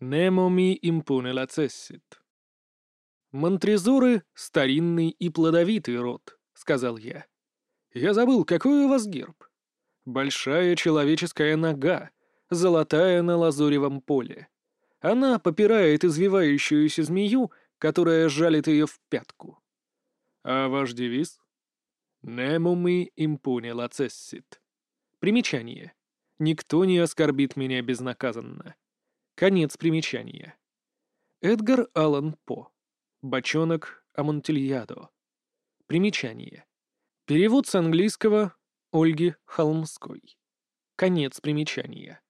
Nemo mi impune lacessit. «Монтрезоры — старинный и плодовитый род», — сказал я. «Я забыл, какой у вас герб?» «Большая человеческая нога, золотая на лазуревом поле. Она попирает извивающуюся змею, которая жалит ее в пятку. А ваш девиз? «Немуми импуне лацессит». Примечание. «Никто не оскорбит меня безнаказанно». Конец примечания. Эдгар Аллан По. Бочонок Амонтильядо. Примечание. Перевод с английского Ольги Холмской. Конец примечания.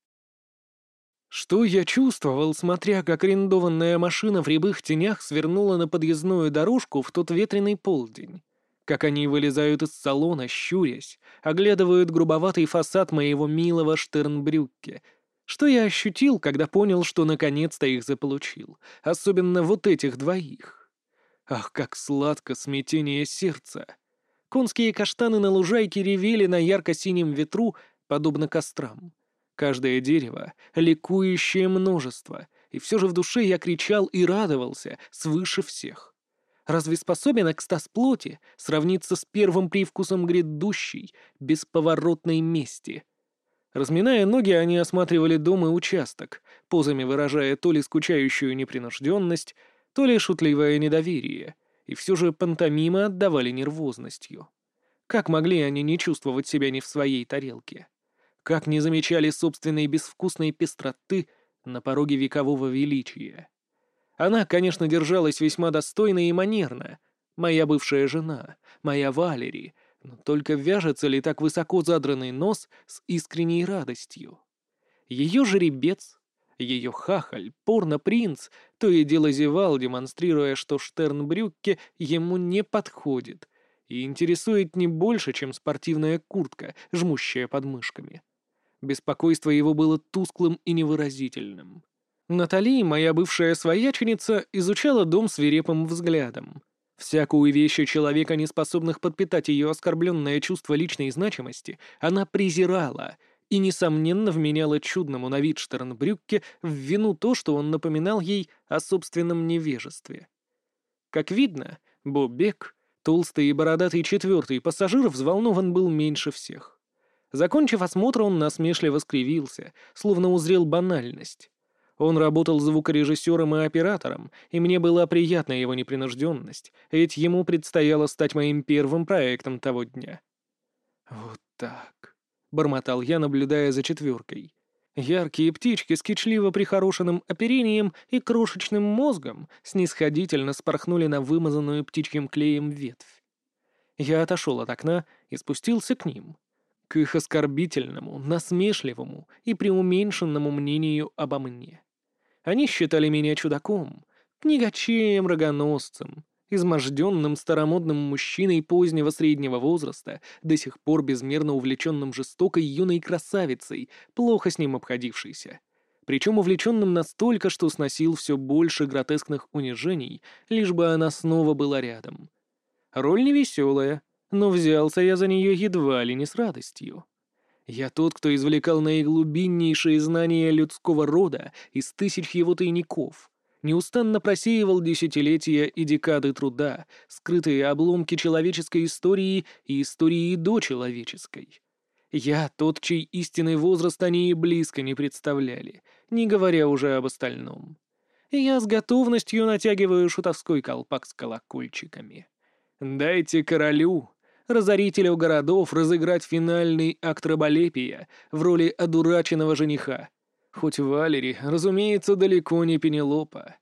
Что я чувствовал, смотря как арендованная машина в рябых тенях свернула на подъездную дорожку в тот ветреный полдень? Как они вылезают из салона, щурясь, оглядывают грубоватый фасад моего милого Штернбрюкке. Что я ощутил, когда понял, что наконец-то их заполучил? Особенно вот этих двоих. Ах, как сладко смятение сердца! Конские каштаны на лужайке ревели на ярко-синем ветру, подобно кострам. Каждое дерево — ликующее множество, и все же в душе я кричал и радовался свыше всех. Разве способен экстаз плоти сравниться с первым привкусом грядущей, бесповоротной мести? Разминая ноги, они осматривали дом и участок, позами выражая то ли скучающую непринужденность, то ли шутливое недоверие, и все же пантомимы отдавали нервозностью. Как могли они не чувствовать себя не в своей тарелке? как не замечали собственной безвкусной пестроты на пороге векового величия. Она, конечно, держалась весьма достойно и манерно, моя бывшая жена, моя Валери, но только вяжется ли так высоко задранный нос с искренней радостью? Ее жеребец, ее хахаль, порно-принц, то и дело зевал, демонстрируя, что Штернбрюкке ему не подходит и интересует не больше, чем спортивная куртка, жмущая под мышками. Беспокойство его было тусклым и невыразительным. Натали, моя бывшая свояченица, изучала дом свирепым взглядом. Всякую вещь человека, не способных подпитать ее оскорбленное чувство личной значимости, она презирала и, несомненно, вменяла чудному на вид Штернбрюкке в вину то, что он напоминал ей о собственном невежестве. Как видно, Бобек, толстый и бородатый четвертый пассажир, взволнован был меньше всех. Закончив осмотр, он насмешливо скривился, словно узрел банальность. Он работал звукорежиссером и оператором, и мне была приятна его непринужденность, ведь ему предстояло стать моим первым проектом того дня. «Вот так», — бормотал я, наблюдая за четверкой. Яркие птички с кичливо прихорошенным оперением и крошечным мозгом снисходительно спорхнули на вымазанную птичьим клеем ветвь. Я отошел от окна и спустился к ним к их оскорбительному, насмешливому и преуменьшенному мнению обо мне. Они считали меня чудаком, книгачеем, рогоносцем, изможденным старомодным мужчиной позднего среднего возраста, до сих пор безмерно увлеченным жестокой юной красавицей, плохо с ним обходившейся. Причем увлеченным настолько, что сносил все больше гротескных унижений, лишь бы она снова была рядом. Роль невеселая, но взялся я за нее едва ли не с радостью. Я тот, кто извлекал наиглубиннейшие знания людского рода из тысяч его тайников, неустанно просеивал десятилетия и декады труда, скрытые обломки человеческой истории и истории дочеловеческой. Я тот, чей истинный возраст они и близко не представляли, не говоря уже об остальном. я с готовностью натягиваю шутовской колпак с колокольчиками. Дайте королю разорителю городов разыграть финальный акт раболепия в роли одураченного жениха. Хоть Валери, разумеется, далеко не Пенелопа.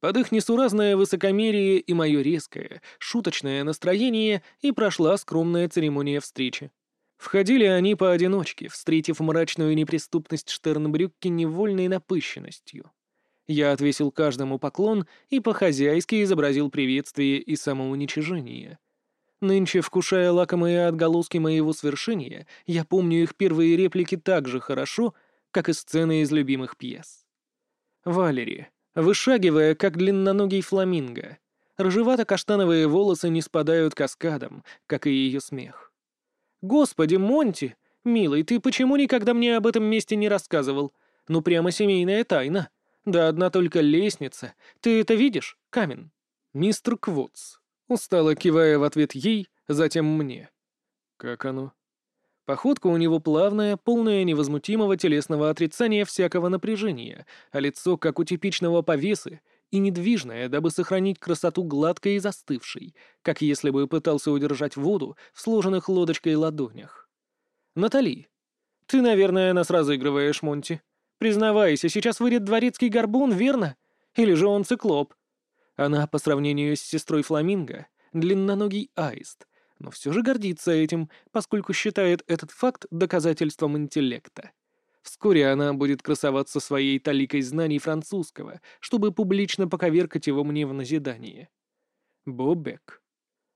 Под их несуразное высокомерие и мое резкое, шуточное настроение и прошла скромная церемония встречи. Входили они поодиночке, встретив мрачную неприступность Штернбрюкки невольной напыщенностью. Я отвесил каждому поклон и по-хозяйски изобразил приветствие и самоуничижение — Нынче, вкушая лакомые отголоски моего свершения, я помню их первые реплики так же хорошо, как и сцены из любимых пьес. Валери, вышагивая, как длинноногий фламинго, рыжевато-каштановые волосы не спадают каскадом, как и ее смех. «Господи, Монти! Милый, ты почему никогда мне об этом месте не рассказывал? Ну, прямо семейная тайна. Да одна только лестница. Ты это видишь, Камен?» «Мистер Квотс», устало кивая в ответ ей, затем мне. «Как оно?» Походка у него плавная, полная невозмутимого телесного отрицания всякого напряжения, а лицо, как у типичного повесы, и недвижное, дабы сохранить красоту гладкой и застывшей, как если бы пытался удержать воду в сложенных лодочкой ладонях. «Натали, ты, наверное, нас разыгрываешь, Монти. Признавайся, сейчас выйдет дворецкий горбун, верно? Или же он циклоп?» Она, по сравнению с сестрой Фламинго, длинноногий аист — но все же гордится этим, поскольку считает этот факт доказательством интеллекта. Вскоре она будет красоваться своей таликой знаний французского, чтобы публично поковеркать его мне в назидание. Бобек.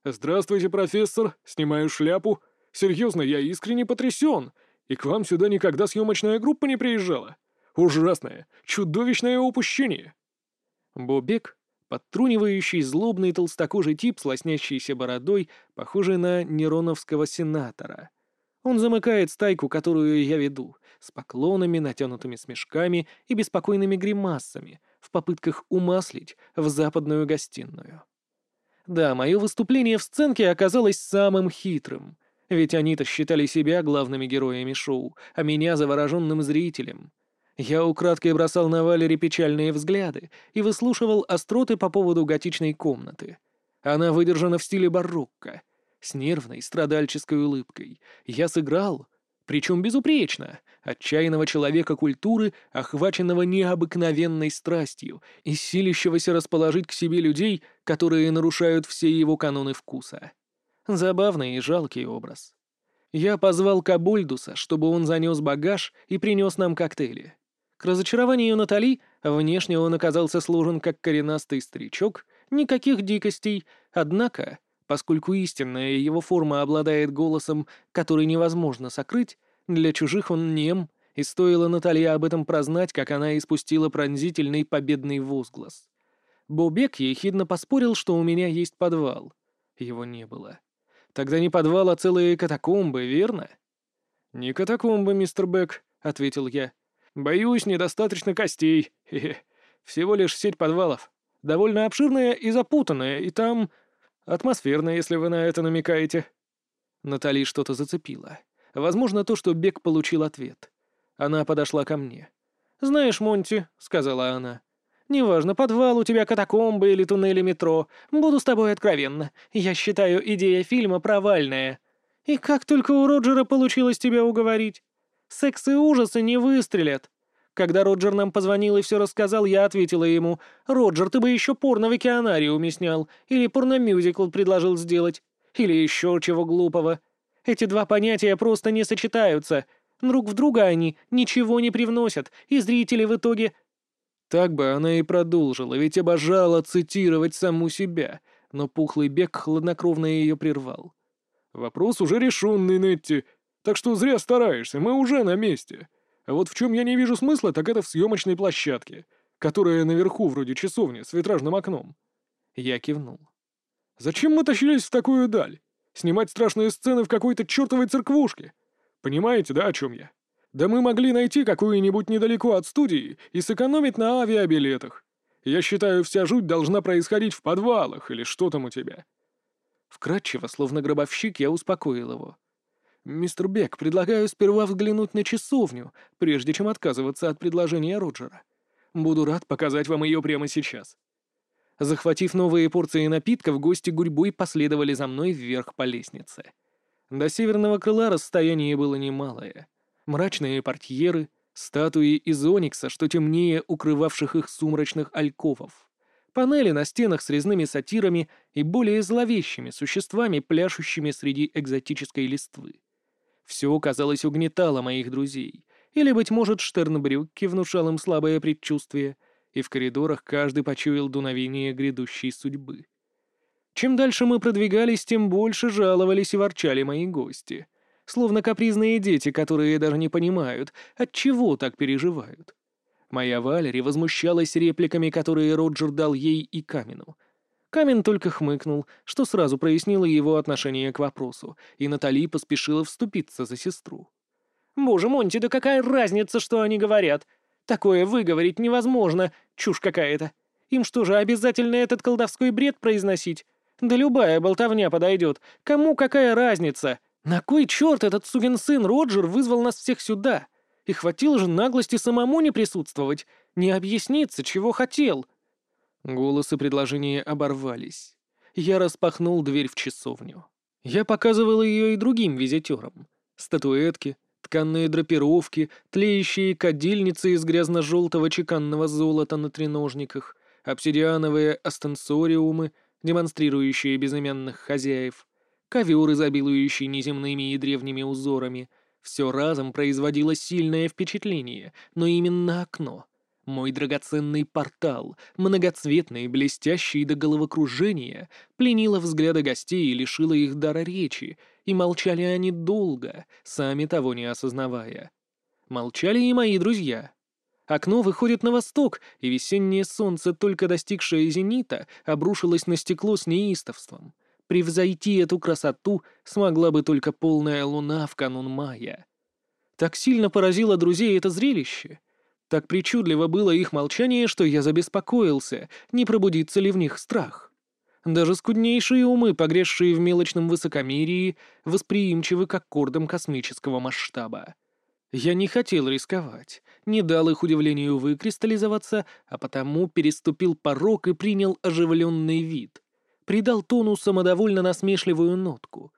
«Здравствуйте, профессор. Снимаю шляпу. Серьезно, я искренне потрясен. И к вам сюда никогда съемочная группа не приезжала. Ужасное, чудовищное упущение». Бобек подтрунивающий злобный толстокожий тип с лоснящейся бородой, похожий на нероновского сенатора. Он замыкает стайку, которую я веду, с поклонами, натянутыми смешками и беспокойными гримасами, в попытках умаслить в западную гостиную. Да, мое выступление в сценке оказалось самым хитрым, ведь они-то считали себя главными героями шоу, а меня завороженным зрителем. Я украдкой бросал на Валере печальные взгляды и выслушивал остроты по поводу готичной комнаты. Она выдержана в стиле барокко, с нервной, страдальческой улыбкой. Я сыграл, причем безупречно, отчаянного человека культуры, охваченного необыкновенной страстью и силящегося расположить к себе людей, которые нарушают все его каноны вкуса. Забавный и жалкий образ. Я позвал Кабульдуса, чтобы он занес багаж и принес нам коктейли. К разочарованию Натали, внешне он оказался сложен как коренастый старичок, никаких дикостей, однако, поскольку истинная его форма обладает голосом, который невозможно сокрыть, для чужих он нем, и стоило Натали об этом прознать, как она испустила пронзительный победный возглас. Бобек ехидно поспорил, что у меня есть подвал. Его не было. Тогда не подвал, а целые катакомбы, верно? «Не катакомбы, мистер Бек», — ответил я. Боюсь, недостаточно костей. Хе -хе. Всего лишь сеть подвалов. Довольно обширная и запутанная, и там... Атмосферно, если вы на это намекаете». Натали что-то зацепила. Возможно, то, что Бек получил ответ. Она подошла ко мне. «Знаешь, Монти», — сказала она, — «неважно, подвал у тебя катакомбы или туннели метро, буду с тобой откровенна. Я считаю идея фильма провальная. И как только у Роджера получилось тебя уговорить? Секс и ужасы не выстрелят. Когда Роджер нам позвонил и все рассказал, я ответила ему, «Роджер, ты бы еще порно в океанариуме снял, или порномюзикл предложил сделать, или еще чего глупого. Эти два понятия просто не сочетаются. Друг в друга они ничего не привносят, и зрители в итоге...» Так бы она и продолжила, ведь обожала цитировать саму себя, но пухлый бег хладнокровно ее прервал. «Вопрос уже решенный, Нетти. Так что зря стараешься, мы уже на месте. А вот в чем я не вижу смысла, так это в съемочной площадке, которая наверху вроде часовни с витражным окном». Я кивнул. «Зачем мы тащились в такую даль? Снимать страшные сцены в какой-то чертовой церквушке? Понимаете, да, о чем я? Да мы могли найти какую-нибудь недалеко от студии и сэкономить на авиабилетах. Я считаю, вся жуть должна происходить в подвалах или что там у тебя». Вкратчиво, словно гробовщик, я успокоил его. «Мистер Бек, предлагаю сперва взглянуть на часовню, прежде чем отказываться от предложения Роджера. Буду рад показать вам ее прямо сейчас». Захватив новые порции напитков, гости гурьбой последовали за мной вверх по лестнице. До северного крыла расстояние было немалое. Мрачные портьеры, статуи из оникса, что темнее укрывавших их сумрачных альковов. Панели на стенах с резными сатирами и более зловещими существами, пляшущими среди экзотической листвы. Все, казалось, угнетало моих друзей. Или, быть может, Штернбрюкки внушал им слабое предчувствие, и в коридорах каждый почуял дуновение грядущей судьбы. Чем дальше мы продвигались, тем больше жаловались и ворчали мои гости. Словно капризные дети, которые даже не понимают, от чего так переживают. Моя Валери возмущалась репликами, которые Роджер дал ей и Камину — Камен только хмыкнул, что сразу прояснило его отношение к вопросу, и Натали поспешила вступиться за сестру. «Боже, Монти, да какая разница, что они говорят? Такое выговорить невозможно, чушь какая-то. Им что же, обязательно этот колдовской бред произносить? Да любая болтовня подойдет. Кому какая разница? На кой черт этот сукин сын Роджер вызвал нас всех сюда? И хватило же наглости самому не присутствовать, не объясниться, чего хотел. Голосы предложения оборвались. Я распахнул дверь в часовню. Я показывал ее и другим визитерам. Статуэтки, тканные драпировки, тлеющие кадильницы из грязно-желтого чеканного золота на треножниках, обсидиановые астенсориумы, демонстрирующие безымянных хозяев, ковер, изобилующий неземными и древними узорами. Все разом производило сильное впечатление, но именно окно. Мой драгоценный портал, многоцветный, блестящий до головокружения, пленило взгляды гостей и лишило их дара речи, и молчали они долго, сами того не осознавая. Молчали и мои друзья. Окно выходит на восток, и весеннее солнце, только достигшее зенита, обрушилось на стекло с неистовством. Превзойти эту красоту смогла бы только полная луна в канун мая. Так сильно поразило друзей это зрелище. Так причудливо было их молчание, что я забеспокоился, не пробудится ли в них страх. Даже скуднейшие умы, погрязшие в мелочном высокомерии, восприимчивы к аккордам космического масштаба. Я не хотел рисковать, не дал их удивлению выкристаллизоваться, а потому переступил порог и принял оживленный вид. Придал тону самодовольно насмешливую нотку.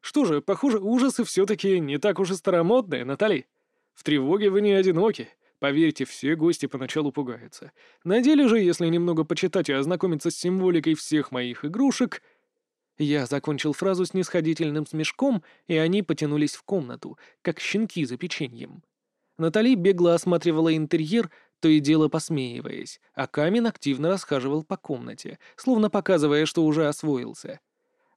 «Что же, похоже, ужасы все-таки не так уж и старомодные, Натали. В тревоге вы не одиноки. Поверьте, все гости поначалу пугаются. На деле же, если немного почитать и ознакомиться с символикой всех моих игрушек, я закончил фразу с нисходительным смешком, и они потянулись в комнату, как щенки за печеньем. Натали бегло осматривала интерьер, то и дело посмеиваясь, а Камин активно расхаживал по комнате, словно показывая, что уже освоился.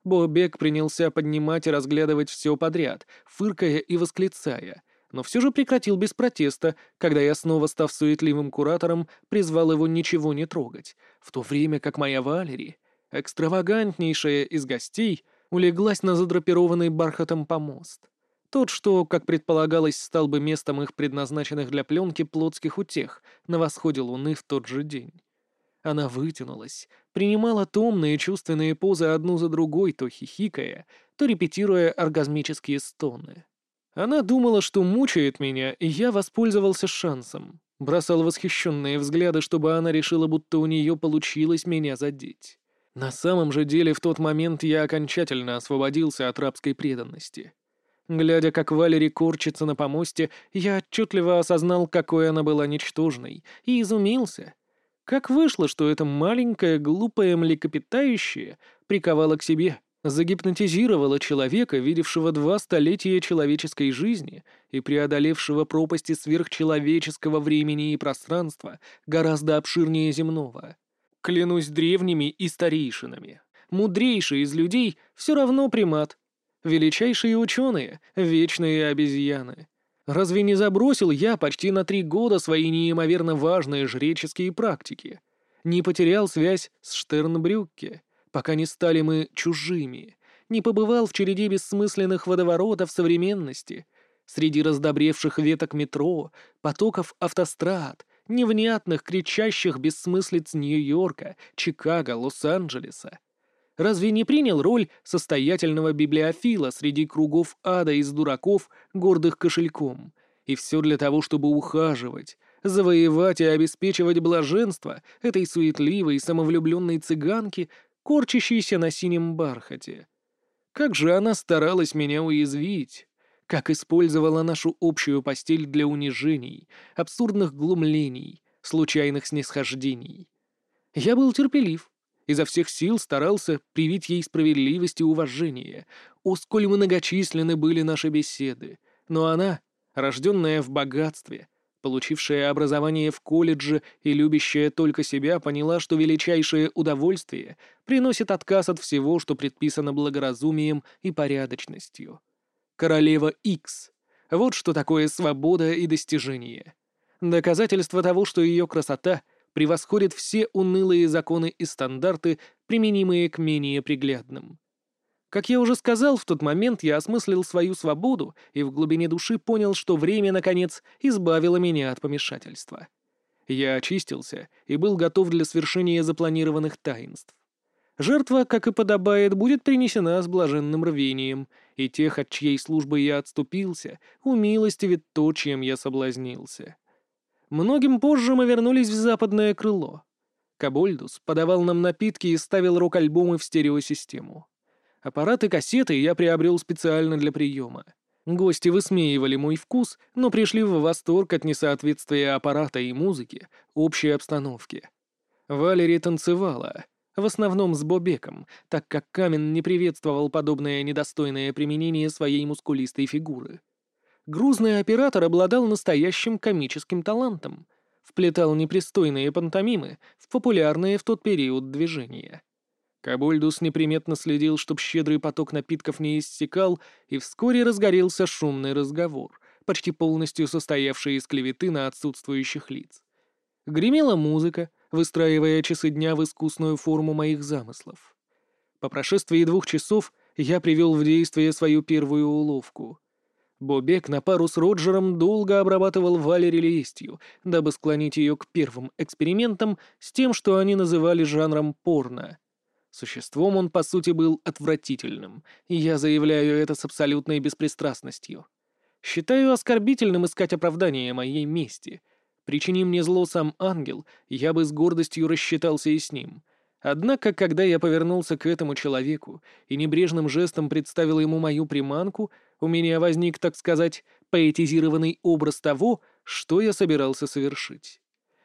Бобек принялся поднимать и разглядывать все подряд, фыркая и восклицая, но все же прекратил без протеста, когда я, снова став суетливым куратором, призвал его ничего не трогать, в то время как моя Валери экстравагантнейшая из гостей, улеглась на задрапированный бархатом помост. Тот, что, как предполагалось, стал бы местом их предназначенных для пленки плотских утех на восходе луны в тот же день. Она вытянулась, принимала томные чувственные позы одну за другой, то хихикая, то репетируя оргазмические стоны. Она думала, что мучает меня, и я воспользовался шансом. Бросал восхищенные взгляды, чтобы она решила, будто у нее получилось меня задеть. На самом же деле в тот момент я окончательно освободился от рабской преданности. Глядя, как Валери корчится на помосте, я отчетливо осознал, какой она была ничтожной, и изумился. Как вышло, что это маленькое, глупое млекопитающее приковало к себе, загипнотизировало человека, видевшего два столетия человеческой жизни и преодолевшего пропасти сверхчеловеческого времени и пространства гораздо обширнее земного. Клянусь древними и старейшинами. Мудрейший из людей все равно примат. Величайшие ученые — вечные обезьяны. Разве не забросил я почти на три года свои неимоверно важные жреческие практики? Не потерял связь с Штернбрюкке, пока не стали мы чужими, не побывал в череде бессмысленных водоворотов современности, среди раздобревших веток метро, потоков автострад, невнятных, кричащих бессмыслиц Нью-Йорка, Чикаго, Лос-Анджелеса. Разве не принял роль состоятельного библиофила среди кругов ада из дураков, гордых кошельком? И все для того, чтобы ухаживать, завоевать и обеспечивать блаженство этой суетливой, самовлюбленной цыганки, корчащейся на синем бархате. Как же она старалась меня уязвить! как использовала нашу общую постель для унижений, абсурдных глумлений, случайных снисхождений. Я был терпелив, изо всех сил старался привить ей справедливость и уважение. О, сколь многочисленны были наши беседы! Но она, рожденная в богатстве, получившая образование в колледже и любящая только себя, поняла, что величайшее удовольствие приносит отказ от всего, что предписано благоразумием и порядочностью. Королева Икс. Вот что такое свобода и достижение. Доказательство того, что ее красота превосходит все унылые законы и стандарты, применимые к менее приглядным. Как я уже сказал, в тот момент я осмыслил свою свободу и в глубине души понял, что время, наконец, избавило меня от помешательства. Я очистился и был готов для свершения запланированных таинств. Жертва, как и подобает, будет принесена с блаженным рвением, и тех, от чьей службы я отступился, умилостивит то, чем я соблазнился. Многим позже мы вернулись в западное крыло. Кабольдус подавал нам напитки и ставил рок-альбомы в стереосистему. Аппараты кассеты я приобрел специально для приема. Гости высмеивали мой вкус, но пришли в восторг от несоответствия аппарата и музыки общей обстановке. Валерия танцевала, в основном с Бобеком, так как Камен не приветствовал подобное недостойное применение своей мускулистой фигуры. Грузный оператор обладал настоящим комическим талантом, вплетал непристойные пантомимы в популярные в тот период движения. Кабульдус неприметно следил, чтоб щедрый поток напитков не иссякал, и вскоре разгорелся шумный разговор, почти полностью состоявший из клеветы на отсутствующих лиц. Гремела музыка, выстраивая часы дня в искусную форму моих замыслов. По прошествии двух часов я привел в действие свою первую уловку. Бобек на пару с Роджером долго обрабатывал Валери лестью, дабы склонить ее к первым экспериментам с тем, что они называли жанром порно — Существом он, по сути, был отвратительным, и я заявляю это с абсолютной беспристрастностью. Считаю оскорбительным искать оправдание моей мести. Причини мне зло сам ангел, я бы с гордостью рассчитался и с ним. Однако, когда я повернулся к этому человеку и небрежным жестом представил ему мою приманку, у меня возник, так сказать, поэтизированный образ того, что я собирался совершить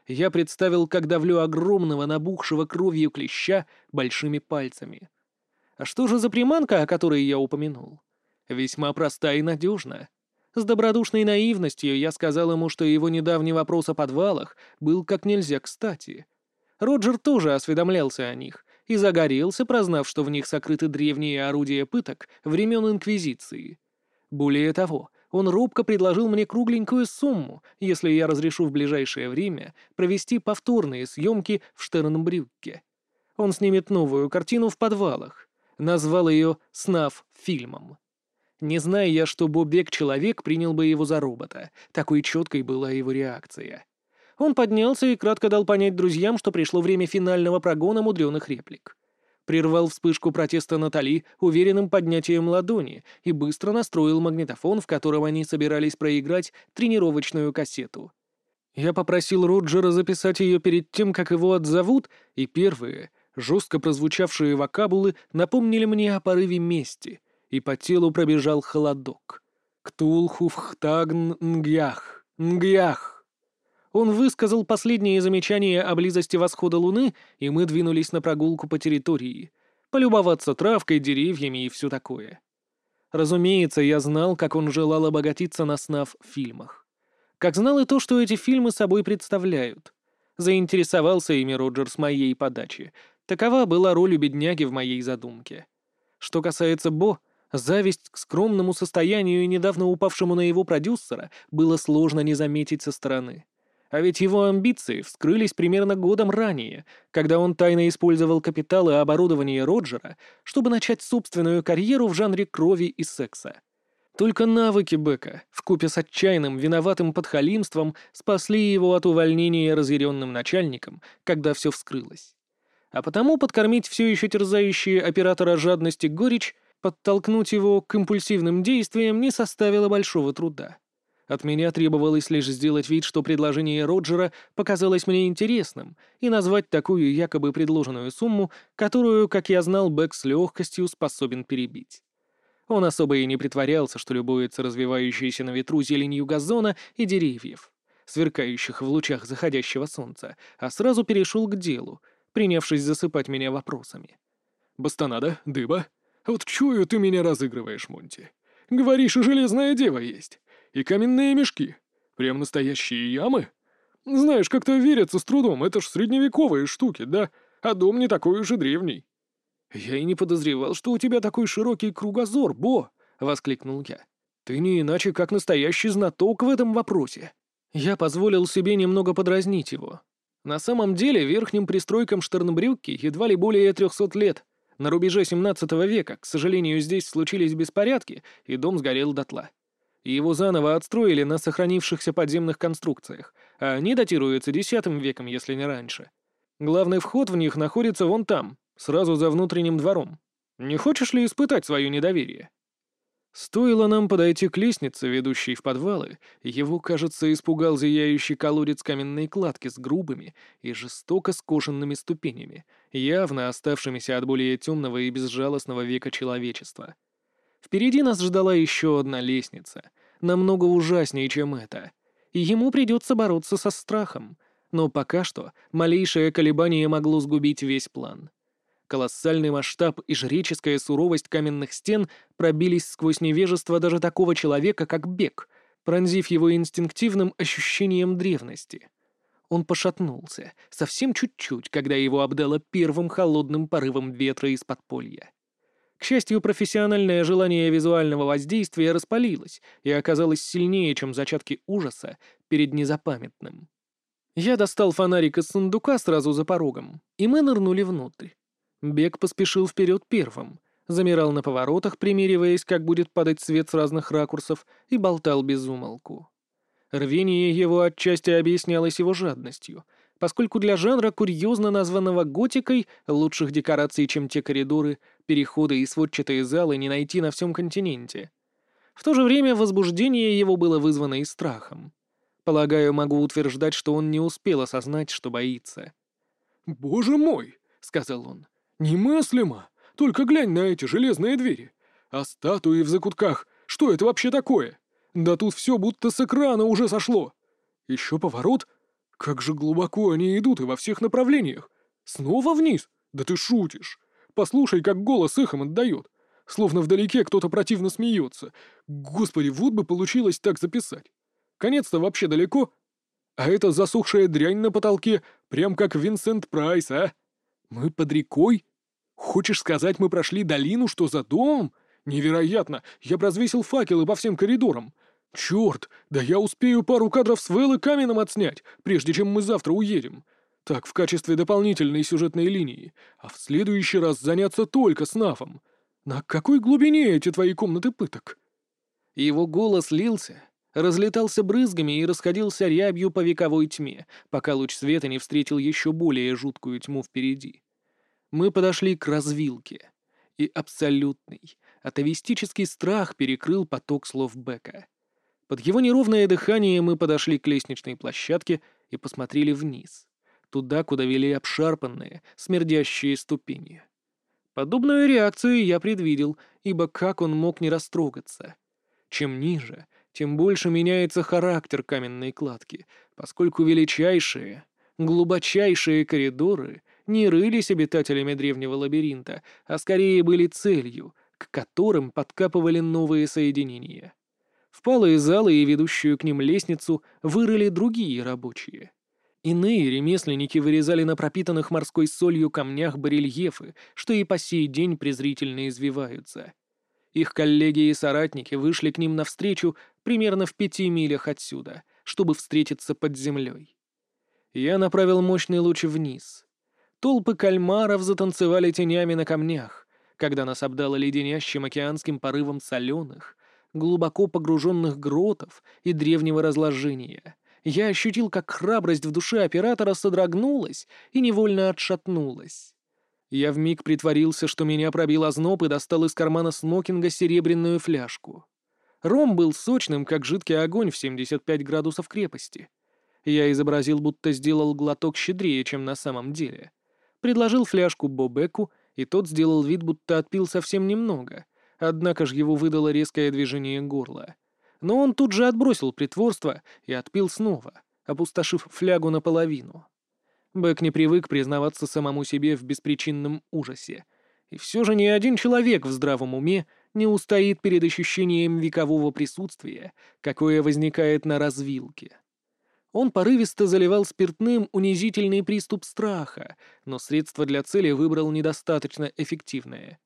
я представил, как давлю огромного набухшего кровью клеща большими пальцами. А что же за приманка, о которой я упомянул? Весьма проста и надежна. С добродушной наивностью я сказал ему, что его недавний вопрос о подвалах был как нельзя кстати. Роджер тоже осведомлялся о них и загорелся, прознав, что в них сокрыты древние орудия пыток времен Инквизиции. Более того, он робко предложил мне кругленькую сумму, если я разрешу в ближайшее время провести повторные съемки в Штернбрюкке. Он снимет новую картину в подвалах. Назвал ее «Снав фильмом». Не зная я, что Бобек-человек принял бы его за робота, такой четкой была его реакция. Он поднялся и кратко дал понять друзьям, что пришло время финального прогона мудреных реплик прервал вспышку протеста Натали уверенным поднятием ладони и быстро настроил магнитофон, в котором они собирались проиграть тренировочную кассету. Я попросил Роджера записать ее перед тем, как его отзовут, и первые, жестко прозвучавшие вокабулы, напомнили мне о порыве мести, и по телу пробежал холодок. Ктулхуфхтагн нгях, нгях. Он высказал последние замечания о близости восхода луны, и мы двинулись на прогулку по территории. Полюбоваться травкой, деревьями и все такое. Разумеется, я знал, как он желал обогатиться на снав фильмах. Как знал и то, что эти фильмы собой представляют. Заинтересовался ими Роджер с моей подачи. Такова была роль у бедняги в моей задумке. Что касается Бо, зависть к скромному состоянию, недавно упавшему на его продюсера, было сложно не заметить со стороны. А ведь его амбиции вскрылись примерно годом ранее, когда он тайно использовал капитал и оборудование Роджера, чтобы начать собственную карьеру в жанре крови и секса. Только навыки Бека, вкупе с отчаянным, виноватым подхалимством, спасли его от увольнения разъяренным начальником, когда все вскрылось. А потому подкормить все еще терзающие оператора жадности горечь, подтолкнуть его к импульсивным действиям не составило большого труда. От меня требовалось лишь сделать вид, что предложение Роджера показалось мне интересным, и назвать такую якобы предложенную сумму, которую, как я знал, Бэк с легкостью способен перебить. Он особо и не притворялся, что любуется развивающейся на ветру зеленью газона и деревьев, сверкающих в лучах заходящего солнца, а сразу перешел к делу, принявшись засыпать меня вопросами. «Бастонада, дыба, вот чую, ты меня разыгрываешь, Монти. Говоришь, железная дева есть. И каменные мешки. Прям настоящие ямы. Знаешь, как-то верится с трудом, это ж средневековые штуки, да? А дом не такой уж и древний. «Я и не подозревал, что у тебя такой широкий кругозор, Бо!» — воскликнул я. «Ты не иначе, как настоящий знаток в этом вопросе». Я позволил себе немного подразнить его. На самом деле верхним пристройкам Штернбрюкки едва ли более трехсот лет, На рубеже 17 века, к сожалению, здесь случились беспорядки, и дом сгорел дотла. Его заново отстроили на сохранившихся подземных конструкциях, а они датируются X веком, если не раньше. Главный вход в них находится вон там, сразу за внутренним двором. Не хочешь ли испытать свое недоверие? Стоило нам подойти к лестнице, ведущей в подвалы, его, кажется, испугал зияющий колодец каменной кладки с грубыми и жестоко скошенными ступенями, явно оставшимися от более темного и безжалостного века человечества. Впереди нас ждала еще одна лестница, намного ужаснее, чем эта, и ему придется бороться со страхом, но пока что малейшее колебание могло сгубить весь план. Колоссальный масштаб и жреческая суровость каменных стен пробились сквозь невежество даже такого человека, как Бек, пронзив его инстинктивным ощущением древности. Он пошатнулся, совсем чуть-чуть, когда его обдало первым холодным порывом ветра из подполья. К счастью, профессиональное желание визуального воздействия распалилось и оказалось сильнее, чем зачатки ужаса перед незапамятным. Я достал фонарик из сундука сразу за порогом, и мы нырнули внутрь. Бег поспешил вперед первым, замирал на поворотах, примериваясь, как будет падать свет с разных ракурсов, и болтал без умолку. Рвение его отчасти объяснялось его жадностью, поскольку для жанра, курьезно названного готикой, лучших декораций, чем те коридоры, переходы и сводчатые залы не найти на всем континенте. В то же время возбуждение его было вызвано и страхом. Полагаю, могу утверждать, что он не успел осознать, что боится. «Боже мой!» — сказал он. «Немыслимо! Только глянь на эти железные двери! А статуи в закутках, что это вообще такое? Да тут все будто с экрана уже сошло! Еще поворот? Как же глубоко они идут и во всех направлениях! Снова вниз? Да ты шутишь! Послушай, как голос эхом отдает! Словно вдалеке кто-то противно смеется. Господи, вот бы получилось так записать! Конец-то вообще далеко. А эта засохшая дрянь на потолке, прям как Винсент Прайс, а? Мы под рекой? Хочешь сказать, мы прошли долину, что за домом? Невероятно! Я бы развесил факелы по всем коридорам. Черт, да я успею пару кадров с Вэл и Каменом отснять, прежде чем мы завтра уедем. Так, в качестве дополнительной сюжетной линии. А в следующий раз заняться только с Нафом. На какой глубине эти твои комнаты пыток? Его голос лился, разлетался брызгами и расходился рябью по вековой тьме, пока луч света не встретил еще более жуткую тьму впереди. Мы подошли к развилке, и абсолютный, атовистический страх перекрыл поток слов Бека. Под его неровное дыхание мы подошли к лестничной площадке и посмотрели вниз, туда, куда вели обшарпанные, смердящие ступени. Подобную реакцию я предвидел, ибо как он мог не растрогаться? Чем ниже, тем больше меняется характер каменной кладки, поскольку величайшие, глубочайшие коридоры не рылись обитателями древнего лабиринта, а скорее были целью, к которым подкапывали новые соединения. Впалые залы и ведущую к ним лестницу вырыли другие рабочие. Иные ремесленники вырезали на пропитанных морской солью камнях барельефы, что и по сей день презрительно извиваются. Их коллеги и соратники вышли к ним навстречу примерно в пяти милях отсюда, чтобы встретиться под землей. Я направил мощный луч вниз, Толпы кальмаров затанцевали тенями на камнях, когда нас обдало леденящим океанским порывом соленых, глубоко погруженных гротов и древнего разложения. Я ощутил, как храбрость в душе оператора содрогнулась и невольно отшатнулась. Я вмиг притворился, что меня пробил озноб и достал из кармана смокинга серебряную фляжку. Ром был сочным, как жидкий огонь в 75 градусов крепости. Я изобразил, будто сделал глоток щедрее, чем на самом деле предложил фляжку Бобеку, и тот сделал вид, будто отпил совсем немного, однако же его выдало резкое движение горла. Но он тут же отбросил притворство и отпил снова, опустошив флягу наполовину. Бэк не привык признаваться самому себе в беспричинном ужасе. И все же ни один человек в здравом уме не устоит перед ощущением векового присутствия, какое возникает на развилке. Он порывисто заливал спиртным унизительный приступ страха, но средство для цели выбрал недостаточно эффективное.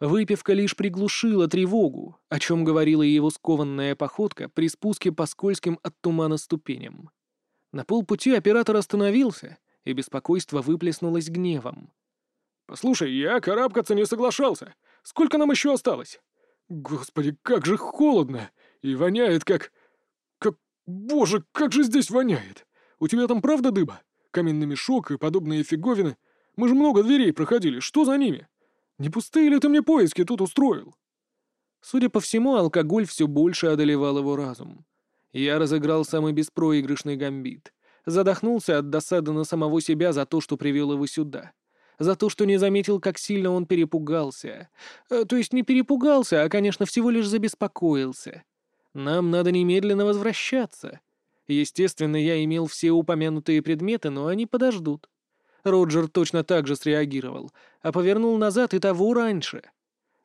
Выпивка лишь приглушила тревогу, о чем говорила его скованная походка при спуске по скользким от тумана ступеням. На полпути оператор остановился, и беспокойство выплеснулось гневом. «Послушай, я карабкаться не соглашался. Сколько нам еще осталось? Господи, как же холодно! И воняет как... как... Боже, как же здесь воняет! У тебя там правда дыба? Каменный мешок и подобные фиговины. Мы же много дверей проходили, что за ними? Не пустые ли ты мне поиски тут устроил?» Судя по всему, алкоголь все больше одолевал его разум. Я разыграл самый беспроигрышный гамбит. Задохнулся от досады на самого себя за то, что привел его сюда. За то, что не заметил, как сильно он перепугался. Э, то есть не перепугался, а, конечно, всего лишь забеспокоился. Нам надо немедленно возвращаться. Естественно, я имел все упомянутые предметы, но они подождут. Роджер точно так же среагировал, а повернул назад и того раньше —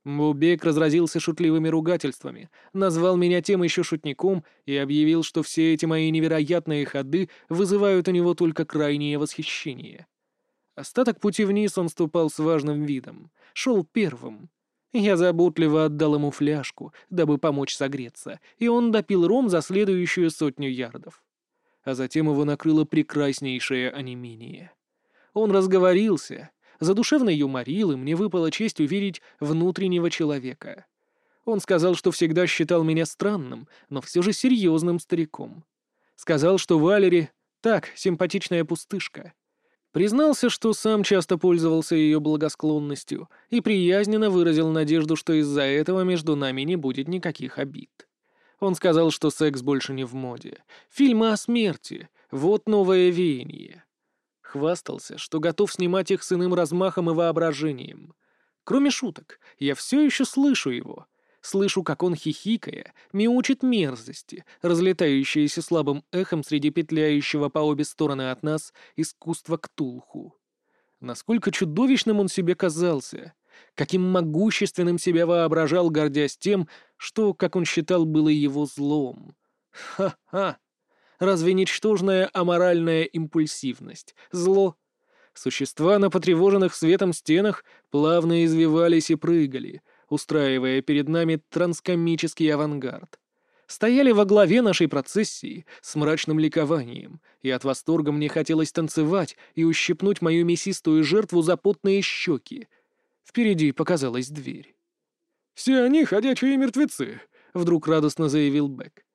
Бубек разразился шутливыми ругательствами, назвал меня тем еще шутником и объявил, что все эти мои невероятные ходы вызывают у него только крайнее восхищение. Остаток пути вниз он ступал с важным видом, шел первым. Я заботливо отдал ему фляжку, дабы помочь согреться, и он допил ром за следующую сотню ярдов. А затем его накрыло прекраснейшее онемение. Он разговорился, Задушевно юморил, и мне выпала честь увидеть внутреннего человека. Он сказал, что всегда считал меня странным, но все же серьезным стариком. Сказал, что Валери — так, симпатичная пустышка. Признался, что сам часто пользовался ее благосклонностью и приязненно выразил надежду, что из-за этого между нами не будет никаких обид. Он сказал, что секс больше не в моде. Фильмы о смерти — вот новое веяние. Хвастался, что готов снимать их с иным размахом и воображением. Кроме шуток, я все еще слышу его. Слышу, как он, хихикая, мяучит мерзости, разлетающиеся слабым эхом среди петляющего по обе стороны от нас искусства Ктулху. Насколько чудовищным он себе казался, каким могущественным себя воображал, гордясь тем, что, как он считал, было его злом. Ха-ха! Разве ничтожная аморальная импульсивность? Зло? Существа на потревоженных светом стенах плавно извивались и прыгали, устраивая перед нами транскомический авангард. Стояли во главе нашей процессии с мрачным ликованием, и от восторга мне хотелось танцевать и ущипнуть мою мясистую жертву за потные щеки. Впереди показалась дверь. «Все они ходячие мертвецы», — вдруг радостно заявил Бек.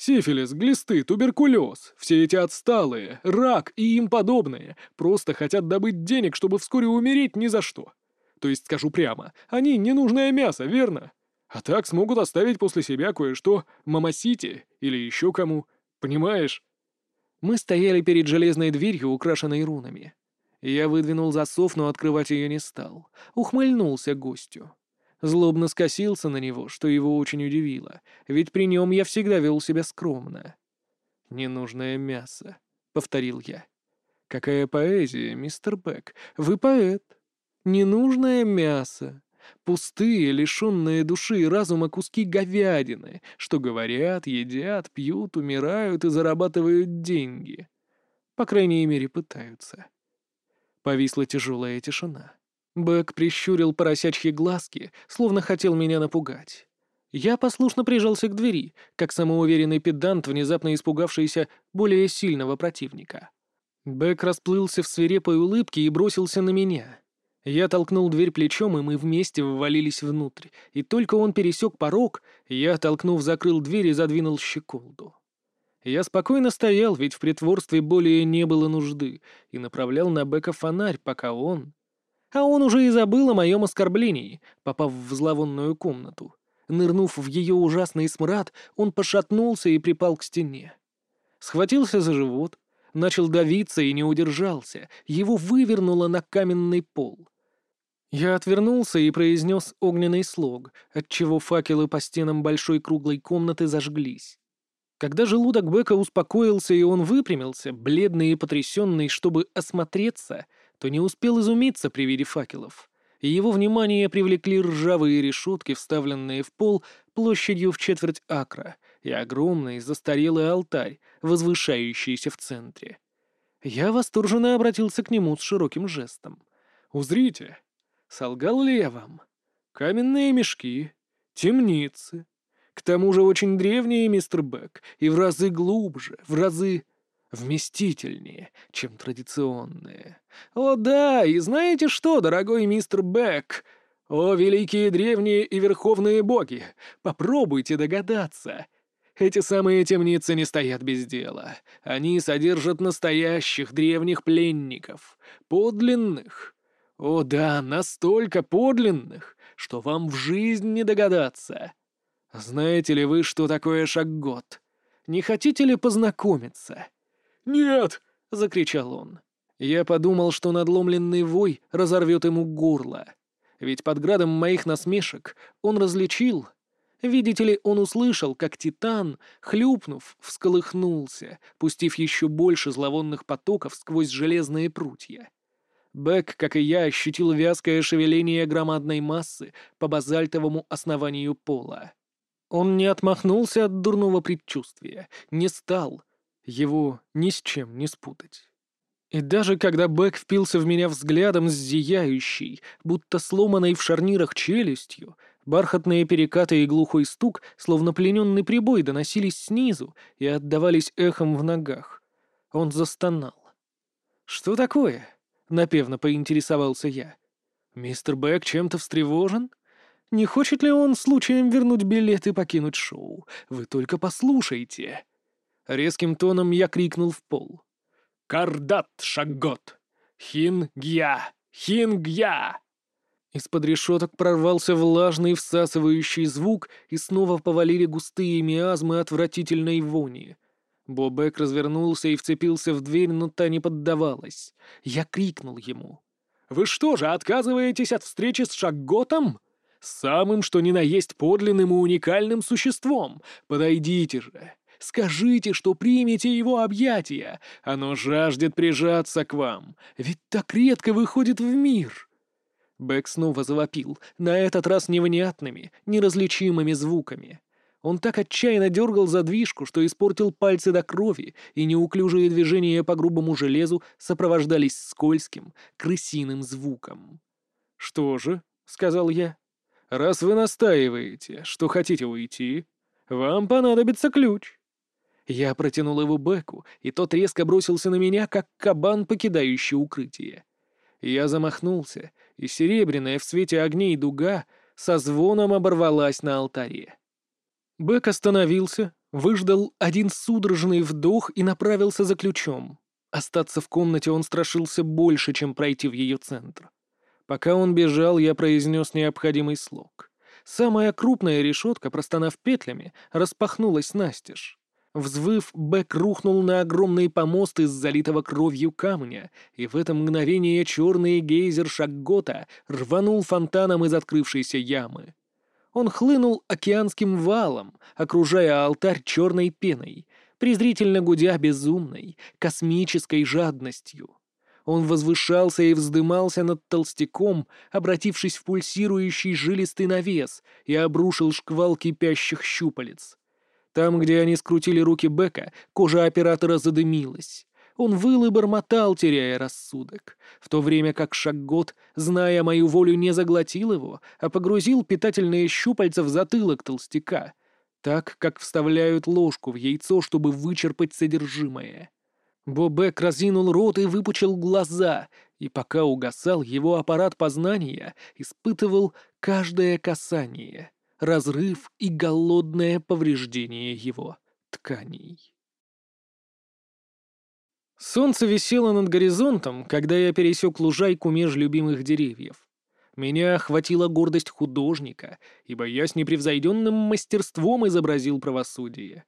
Сифилис, глисты, туберкулез, все эти отсталые, рак и им подобные просто хотят добыть денег, чтобы вскоре умереть ни за что. То есть, скажу прямо, они ненужное мясо, верно? А так смогут оставить после себя кое-что мамасите или еще кому, понимаешь? Мы стояли перед железной дверью, украшенной рунами. Я выдвинул засов, но открывать ее не стал. Ухмыльнулся гостю. Злобно скосился на него, что его очень удивило, ведь при нем я всегда вел себя скромно. «Ненужное мясо», — повторил я. «Какая поэзия, мистер Бек! Вы поэт! Ненужное мясо!» Пустые, лишенные души и разума куски говядины, что говорят, едят, пьют, умирают и зарабатывают деньги. По крайней мере, пытаются. Повисла тяжелая тишина. Бэк прищурил поросячьи глазки, словно хотел меня напугать. Я послушно прижался к двери, как самоуверенный педант, внезапно испугавшийся более сильного противника. Бэк расплылся в свирепой улыбке и бросился на меня. Я толкнул дверь плечом, и мы вместе ввалились внутрь, и только он пересек порог, я, толкнув, закрыл дверь и задвинул щеколду. Я спокойно стоял, ведь в притворстве более не было нужды, и направлял на Бека фонарь, пока он а он уже и забыл о моем оскорблении, попав в зловонную комнату. Нырнув в ее ужасный смрад, он пошатнулся и припал к стене. Схватился за живот, начал давиться и не удержался, его вывернуло на каменный пол. Я отвернулся и произнес огненный слог, отчего факелы по стенам большой круглой комнаты зажглись. Когда желудок Бека успокоился и он выпрямился, бледный и потрясенный, чтобы осмотреться — то не успел изумиться при виде факелов, и его внимание привлекли ржавые решетки, вставленные в пол площадью в четверть акра, и огромный застарелый алтарь, возвышающийся в центре. Я восторженно обратился к нему с широким жестом. «Узрите! Солгал ли я вам? Каменные мешки, темницы. К тому же очень древние, мистер Бэк, и в разы глубже, в разы вместительнее, чем традиционные. О да, и знаете что, дорогой мистер Бек? О, великие древние и верховные боги, попробуйте догадаться. Эти самые темницы не стоят без дела. Они содержат настоящих древних пленников, подлинных. О да, настолько подлинных, что вам в жизнь не догадаться. Знаете ли вы, что такое шаггот? Не хотите ли познакомиться?» «Нет!» — закричал он. Я подумал, что надломленный вой разорвет ему горло. Ведь под градом моих насмешек он различил. Видите ли, он услышал, как Титан, хлюпнув, всколыхнулся, пустив еще больше зловонных потоков сквозь железные прутья. Бэк, как и я, ощутил вязкое шевеление громадной массы по базальтовому основанию пола. Он не отмахнулся от дурного предчувствия, не стал. Его ни с чем не спутать. И даже когда Бэк впился в меня взглядом с зияющей, будто сломанной в шарнирах челюстью, бархатные перекаты и глухой стук, словно плененный прибой, доносились снизу и отдавались эхом в ногах. Он застонал. «Что такое?» — напевно поинтересовался я. «Мистер Бэк чем-то встревожен?» Не хочет ли он случаем вернуть билет и покинуть шоу? Вы только послушайте!» Резким тоном я крикнул в пол. «Кардат Шаггот! Хин-гья! Хин-гья!» Из-под решеток прорвался влажный всасывающий звук, и снова повалили густые миазмы отвратительной вони. Бобек развернулся и вцепился в дверь, но та не поддавалась. Я крикнул ему. «Вы что же, отказываетесь от встречи с Шагготом?» Самым, что ни на есть подлинным и уникальным существом. Подойдите же. Скажите, что примете его объятия. Оно жаждет прижаться к вам. Ведь так редко выходит в мир. Бэк снова завопил, на этот раз невнятными, неразличимыми звуками. Он так отчаянно дергал задвижку, что испортил пальцы до крови, и неуклюжие движения по грубому железу сопровождались скользким, крысиным звуком. «Что же?» — сказал я. Раз вы настаиваете, что хотите уйти, вам понадобится ключ». Я протянул его Беку, и тот резко бросился на меня, как кабан, покидающий укрытие. Я замахнулся, и серебряная в свете огней дуга со звоном оборвалась на алтаре. Бек остановился, выждал один судорожный вдох и направился за ключом. Остаться в комнате он страшился больше, чем пройти в ее центр. Пока он бежал, я произнес необходимый слог. Самая крупная решетка, простонав петлями, распахнулась настежь. Взвыв, Бэк рухнул на огромный помост из залитого кровью камня, и в это мгновение черный гейзер Шаггота рванул фонтаном из открывшейся ямы. Он хлынул океанским валом, окружая алтарь черной пеной, презрительно гудя безумной, космической жадностью. Он возвышался и вздымался над толстяком, обратившись в пульсирующий жилистый навес, и обрушил шквал кипящих щупалец. Там, где они скрутили руки Бека, кожа оператора задымилась. Он выл и бормотал, теряя рассудок, в то время как Шаггот, зная мою волю, не заглотил его, а погрузил питательные щупальца в затылок толстяка, так, как вставляют ложку в яйцо, чтобы вычерпать содержимое. Бобек разинул рот и выпучил глаза, и пока угасал его аппарат познания, испытывал каждое касание, разрыв и голодное повреждение его тканей. Солнце висело над горизонтом, когда я пересек лужайку меж любимых деревьев. Меня охватила гордость художника, ибо я с непревзойденным мастерством изобразил правосудие.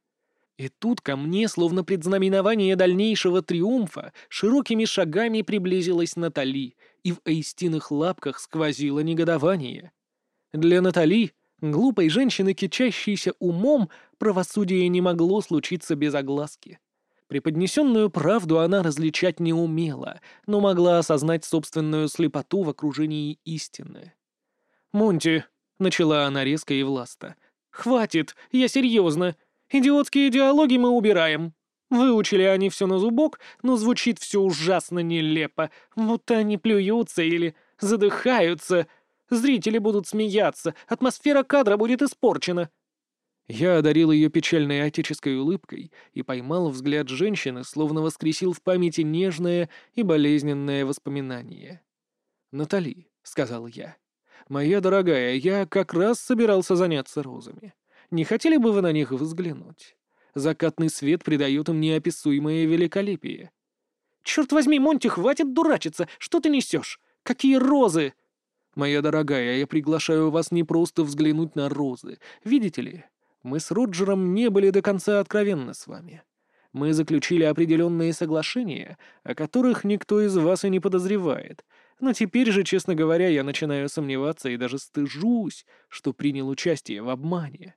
И тут ко мне, словно предзнаменование дальнейшего триумфа, широкими шагами приблизилась Натали, и в аистиных лапках сквозило негодование. Для Натали, глупой женщины, кичащейся умом, правосудие не могло случиться без огласки. Преподнесенную правду она различать не умела, но могла осознать собственную слепоту в окружении истины. «Монти», — начала она резко и властно, — «хватит, я серьезно. Идиотские диалоги мы убираем. Выучили они все на зубок, но звучит все ужасно нелепо. Вот они плюются или задыхаются. Зрители будут смеяться, атмосфера кадра будет испорчена. Я одарил ее печальной отеческой улыбкой и поймал взгляд женщины, словно воскресил в памяти нежное и болезненное воспоминание. «Натали», — сказал я, — «моя дорогая, я как раз собирался заняться розами. Не хотели бы вы на них взглянуть? Закатный свет придает им неописуемое великолепие». «Черт возьми, Монти, хватит дурачиться! Что ты несешь? Какие розы?» «Моя дорогая, я приглашаю вас не просто взглянуть на розы. Видите ли, мы с Роджером не были до конца откровенны с вами. Мы заключили определенные соглашения, о которых никто из вас и не подозревает. Но теперь же, честно говоря, я начинаю сомневаться и даже стыжусь, что принял участие в обмане.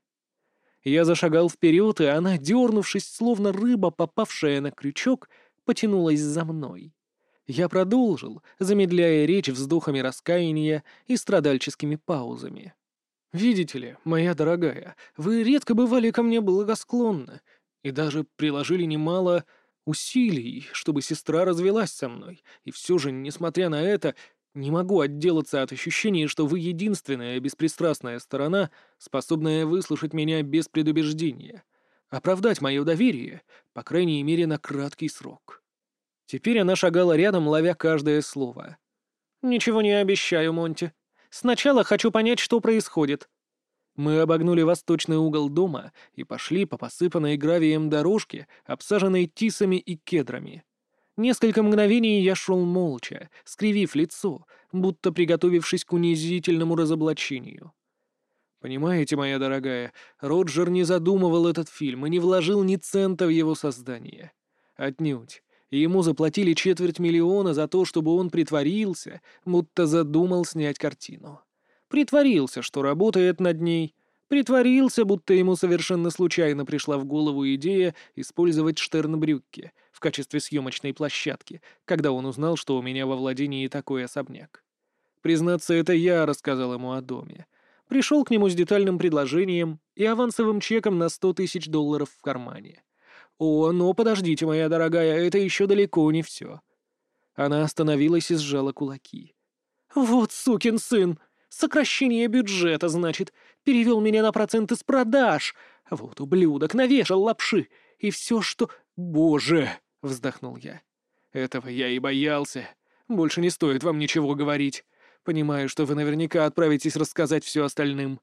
Я зашагал вперед, и она, дернувшись, словно рыба, попавшая на крючок, потянулась за мной. Я продолжил, замедляя речь вздохами раскаяния и страдальческими паузами. «Видите ли, моя дорогая, вы редко бывали ко мне благосклонны и даже приложили немало усилий, чтобы сестра развелась со мной, и все же, несмотря на это, не могу отделаться от ощущения, что вы единственная беспристрастная сторона, способная выслушать меня без предубеждения, оправдать мое доверие, по крайней мере, на краткий срок». Теперь она шагала рядом, ловя каждое слово. «Ничего не обещаю, Монти. Сначала хочу понять, что происходит». Мы обогнули восточный угол дома и пошли по посыпанной гравием дорожке, обсаженной тисами и кедрами. Несколько мгновений я шел молча, скривив лицо, будто приготовившись к унизительному разоблачению. Понимаете, моя дорогая, Роджер не задумывал этот фильм и не вложил ни цента в его создание. Отнюдь и ему заплатили четверть миллиона за то, чтобы он притворился, будто задумал снять картину. Притворился, что работает над ней, притворился, будто ему совершенно случайно пришла в голову идея использовать Штернбрюкке в качестве съемочной площадки, когда он узнал, что у меня во владении такой особняк. Признаться, это я рассказал ему о доме. Пришел к нему с детальным предложением и авансовым чеком на сто тысяч долларов в кармане. «О, но подождите, моя дорогая, это еще далеко не все». Она остановилась и сжала кулаки. «Вот сукин сын! Сокращение бюджета, значит. Перевел меня на проценты с продаж. Вот ублюдок, навешал лапши. И все, что... Боже!» — вздохнул я. «Этого я и боялся. Больше не стоит вам ничего говорить. Понимаю, что вы наверняка отправитесь рассказать все остальным.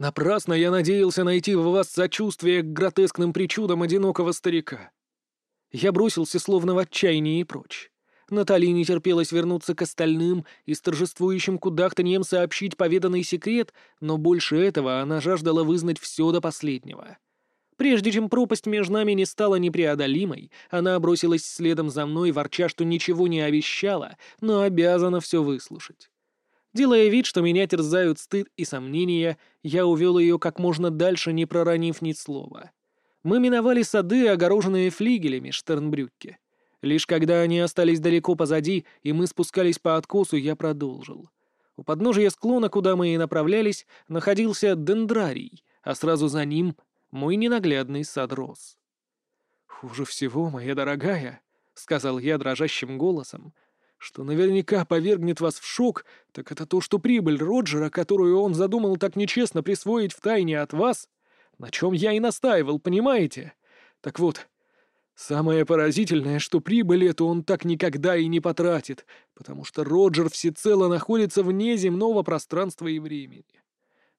Напрасно я надеялся найти в вас сочувствие к гротескным причудам одинокого старика. Я бросился словно в отчаянии и прочь. Натали не терпелось вернуться к остальным и с торжествующим кудахтаньем сообщить поведанный секрет, но больше этого она жаждала вызнать все до последнего. Прежде чем пропасть между нами не стала непреодолимой, она бросилась следом за мной, ворча, что ничего не обещала, но обязана все выслушать. Делая вид, что меня терзают стыд и сомнения, я увел ее как можно дальше, не проронив ни слова. Мы миновали сады, огороженные флигелями Штернбрюкке. Лишь когда они остались далеко позади, и мы спускались по откосу, я продолжил. У подножия склона, куда мы и направлялись, находился дендрарий, а сразу за ним — мой ненаглядный сад рос. «Хуже всего, моя дорогая», — сказал я дрожащим голосом, — что наверняка повергнет вас в шок, так это то, что прибыль Роджера, которую он задумал так нечестно присвоить в тайне от вас, на чем я и настаивал, понимаете? Так вот, самое поразительное, что прибыль эту он так никогда и не потратит, потому что Роджер всецело находится вне земного пространства и времени.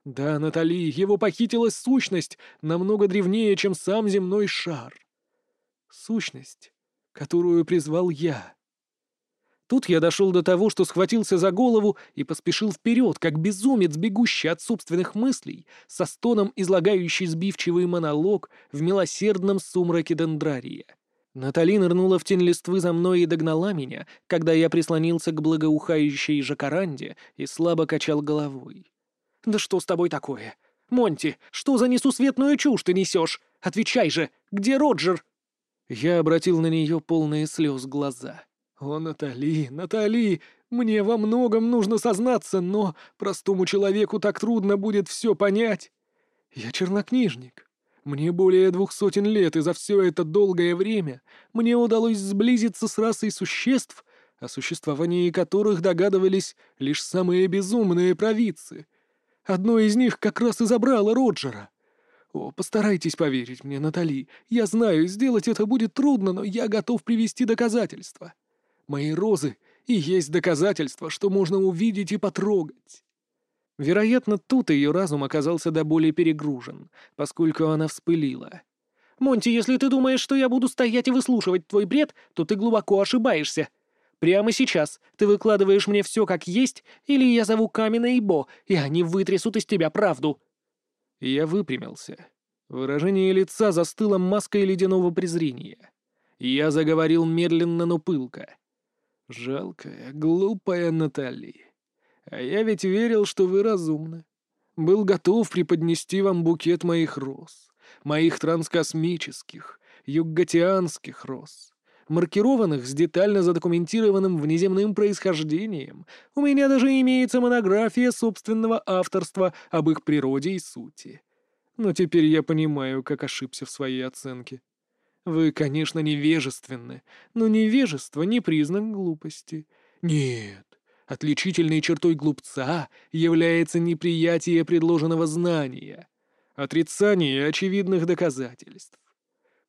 Да, Натали, его похитила сущность, намного древнее, чем сам земной шар. Сущность, которую призвал я. Тут я дошел до того, что схватился за голову и поспешил вперед, как безумец, бегущий от собственных мыслей, со стоном излагающий сбивчивый монолог в милосердном сумраке дендрария. Натали нырнула в тень листвы за мной и догнала меня, когда я прислонился к благоухающей жакаранде и слабо качал головой. «Да что с тобой такое? Монти, что за несусветную чушь ты несешь? Отвечай же, где Роджер?» Я обратил на нее полные слез глаза. «О, Натали, Натали, мне во многом нужно сознаться, но простому человеку так трудно будет все понять. Я чернокнижник. Мне более двух сотен лет, и за все это долгое время мне удалось сблизиться с расой существ, о существовании которых догадывались лишь самые безумные провидцы. Одно из них как раз и забрало Роджера. О, постарайтесь поверить мне, Натали. Я знаю, сделать это будет трудно, но я готов привести доказательства. Мои розы и есть доказательства, что можно увидеть и потрогать. Вероятно, тут ее разум оказался до боли перегружен, поскольку она вспылила. «Монти, если ты думаешь, что я буду стоять и выслушивать твой бред, то ты глубоко ошибаешься. Прямо сейчас ты выкладываешь мне все как есть, или я зову Камина и Бо, и они вытрясут из тебя правду». Я выпрямился. Выражение лица застыло маской ледяного презрения. Я заговорил медленно, но пылко. «Жалкая, глупая Натали. А я ведь верил, что вы разумны. Был готов преподнести вам букет моих роз, моих транскосмических, юггатианских роз, маркированных с детально задокументированным внеземным происхождением. У меня даже имеется монография собственного авторства об их природе и сути. Но теперь я понимаю, как ошибся в своей оценке. Вы, конечно, невежественны, но невежество не признак глупости. Нет, отличительной чертой глупца является неприятие предложенного знания, отрицание очевидных доказательств.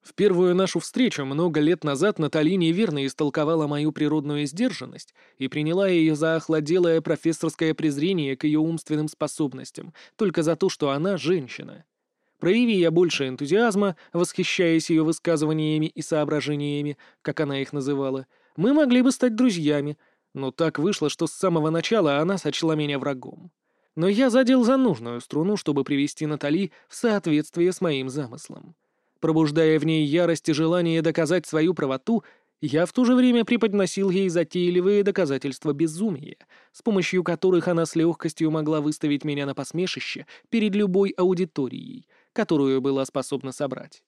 В первую нашу встречу много лет назад Натали неверно истолковала мою природную сдержанность и приняла ее за охладелое профессорское презрение к ее умственным способностям, только за то, что она женщина. Прояви я больше энтузиазма, восхищаясь ее высказываниями и соображениями, как она их называла, мы могли бы стать друзьями, но так вышло, что с самого начала она сочла меня врагом. Но я задел за нужную струну, чтобы привести Натали в соответствие с моим замыслом. Пробуждая в ней ярость и желание доказать свою правоту, я в то же время преподносил ей затейливые доказательства безумия, с помощью которых она с легкостью могла выставить меня на посмешище перед любой аудиторией, которую была способна собрать.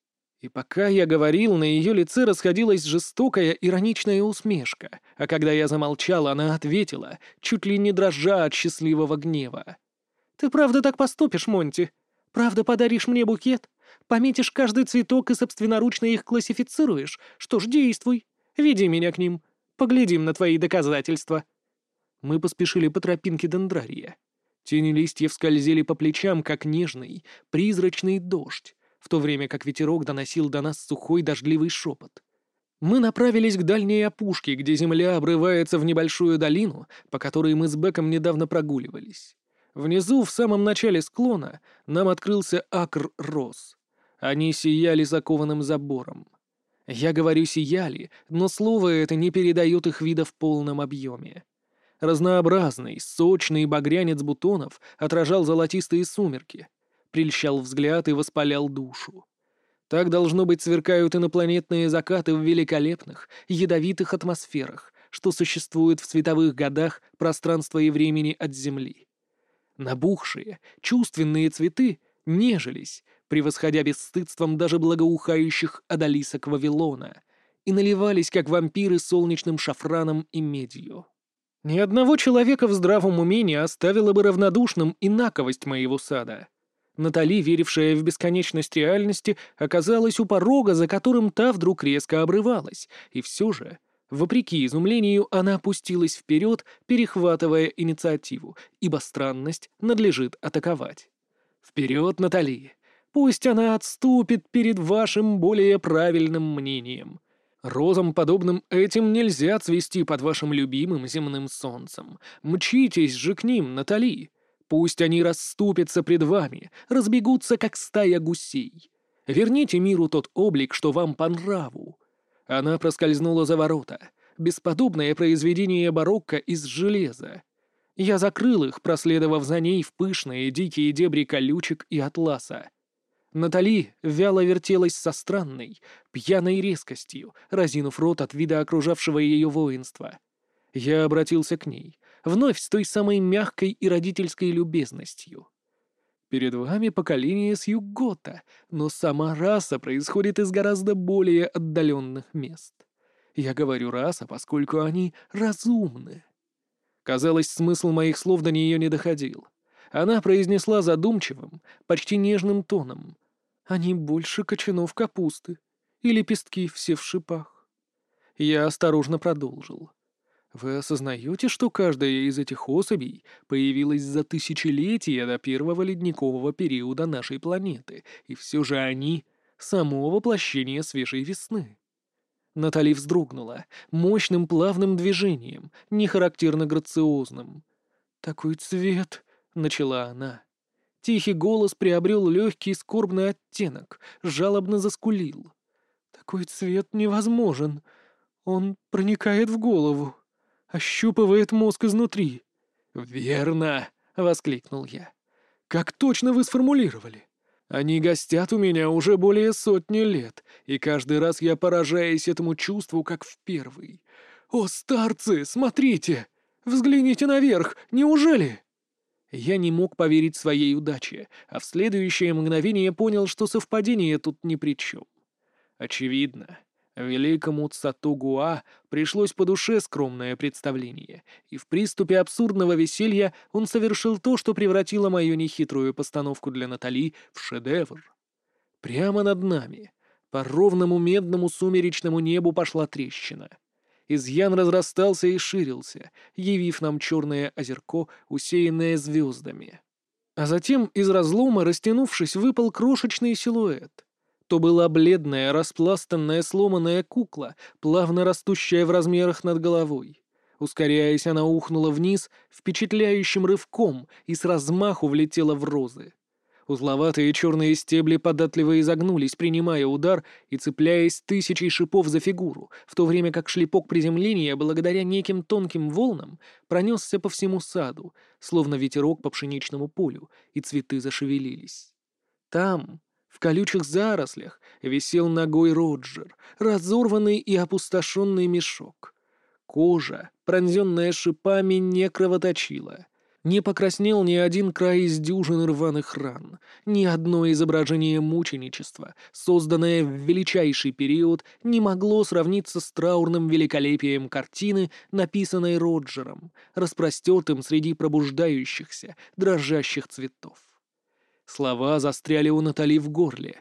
И пока я говорил, на ее лице расходилась жестокая ироничная усмешка, а когда я замолчал, она ответила, чуть ли не дрожа от счастливого гнева. «Ты правда так поступишь, Монти? Правда подаришь мне букет? Пометишь каждый цветок и собственноручно их классифицируешь? Что ж, действуй. Веди меня к ним. Поглядим на твои доказательства». Мы поспешили по тропинке дендрария. Тени листьев скользили по плечам, как нежный, призрачный дождь, в то время как ветерок доносил до нас сухой дождливый шепот. Мы направились к дальней опушке, где земля обрывается в небольшую долину, по которой мы с Беком недавно прогуливались. Внизу, в самом начале склона, нам открылся акр роз. Они сияли закованным забором. Я говорю «сияли», но слово это не передает их вида в полном объеме. Разнообразный, сочный багрянец бутонов отражал золотистые сумерки, прельщал взгляд и воспалял душу. Так, должно быть, сверкают инопланетные закаты в великолепных, ядовитых атмосферах, что существуют в световых годах пространства и времени от Земли. Набухшие, чувственные цветы нежились, превосходя бесстыдством даже благоухающих одолисок Вавилона, и наливались, как вампиры, солнечным шафраном и медью. Ни одного человека в здравом уме не оставила бы равнодушным инаковость моего сада. Натали, верившая в бесконечность реальности, оказалась у порога, за которым та вдруг резко обрывалась, и все же Вопреки изумлению, она опустилась вперед, перехватывая инициативу, ибо странность надлежит атаковать. Вперед, Натали! Пусть она отступит перед вашим более правильным мнением. Розам, подобным этим, нельзя цвести под вашим любимым земным солнцем. Мчитесь же к ним, Натали! Пусть они расступятся пред вами, разбегутся, как стая гусей. Верните миру тот облик, что вам по нраву. Она проскользнула за ворота. Бесподобное произведение барокко из железа. Я закрыл их, проследовав за ней в пышные дикие дебри колючек и атласа. Натали вяло вертелась со странной, пьяной резкостью, разинув рот от вида окружавшего ее воинства. Я обратился к ней, вновь с той самой мягкой и родительской любезностью. Перед вами поколение с Югота, но сама раса происходит из гораздо более отдаленных мест. Я говорю раса, поскольку они разумны. Казалось, смысл моих слов до нее не доходил. Она произнесла задумчивым, почти нежным тоном. Они больше кочанов капусты и лепестки все в шипах. Я осторожно продолжил. Вы осознаете, что каждая из этих особей появилась за тысячелетия до первого ледникового периода нашей планеты, и все же они — само воплощение свежей весны? Натали вздрогнула, мощным плавным движением, нехарактерно грациозным. «Такой цвет!» — начала она. Тихий голос приобрел легкий скорбный оттенок, жалобно заскулил. «Такой цвет невозможен. Он проникает в голову» ощупывает мозг изнутри. «Верно!» — воскликнул я. «Как точно вы сформулировали? Они гостят у меня уже более сотни лет, и каждый раз я поражаюсь этому чувству, как в первый. О, старцы, смотрите! Взгляните наверх! Неужели?» Я не мог поверить своей удаче, а в следующее мгновение понял, что совпадение тут ни при чем. Очевидно, Великому Цатугуа пришлось по душе скромное представление, и в приступе абсурдного веселья он совершил то, что превратило мою нехитрую постановку для Натали в шедевр. Прямо над нами, по ровному медному сумеречному небу пошла трещина. Изъян разрастался и ширился, явив нам черное озерко, усеянное звездами. А затем из разлома, растянувшись, выпал крошечный силуэт то была бледная, распластанная, сломанная кукла, плавно растущая в размерах над головой. Ускоряясь, она ухнула вниз впечатляющим рывком и с размаху влетела в розы. Узловатые черные стебли податливо изогнулись, принимая удар и цепляясь тысячей шипов за фигуру, в то время как шлепок приземления, благодаря неким тонким волнам, пронесся по всему саду, словно ветерок по пшеничному полю, и цветы зашевелились. Там, в колючих зарослях висел ногой Роджер, разорванный и опустошенный мешок. Кожа, пронзенная шипами, не кровоточила. Не покраснел ни один край из дюжины рваных ран, ни одно изображение мученичества, созданное в величайший период, не могло сравниться с траурным великолепием картины, написанной Роджером, распростертым среди пробуждающихся, дрожащих цветов. Слова застряли у Натали в горле.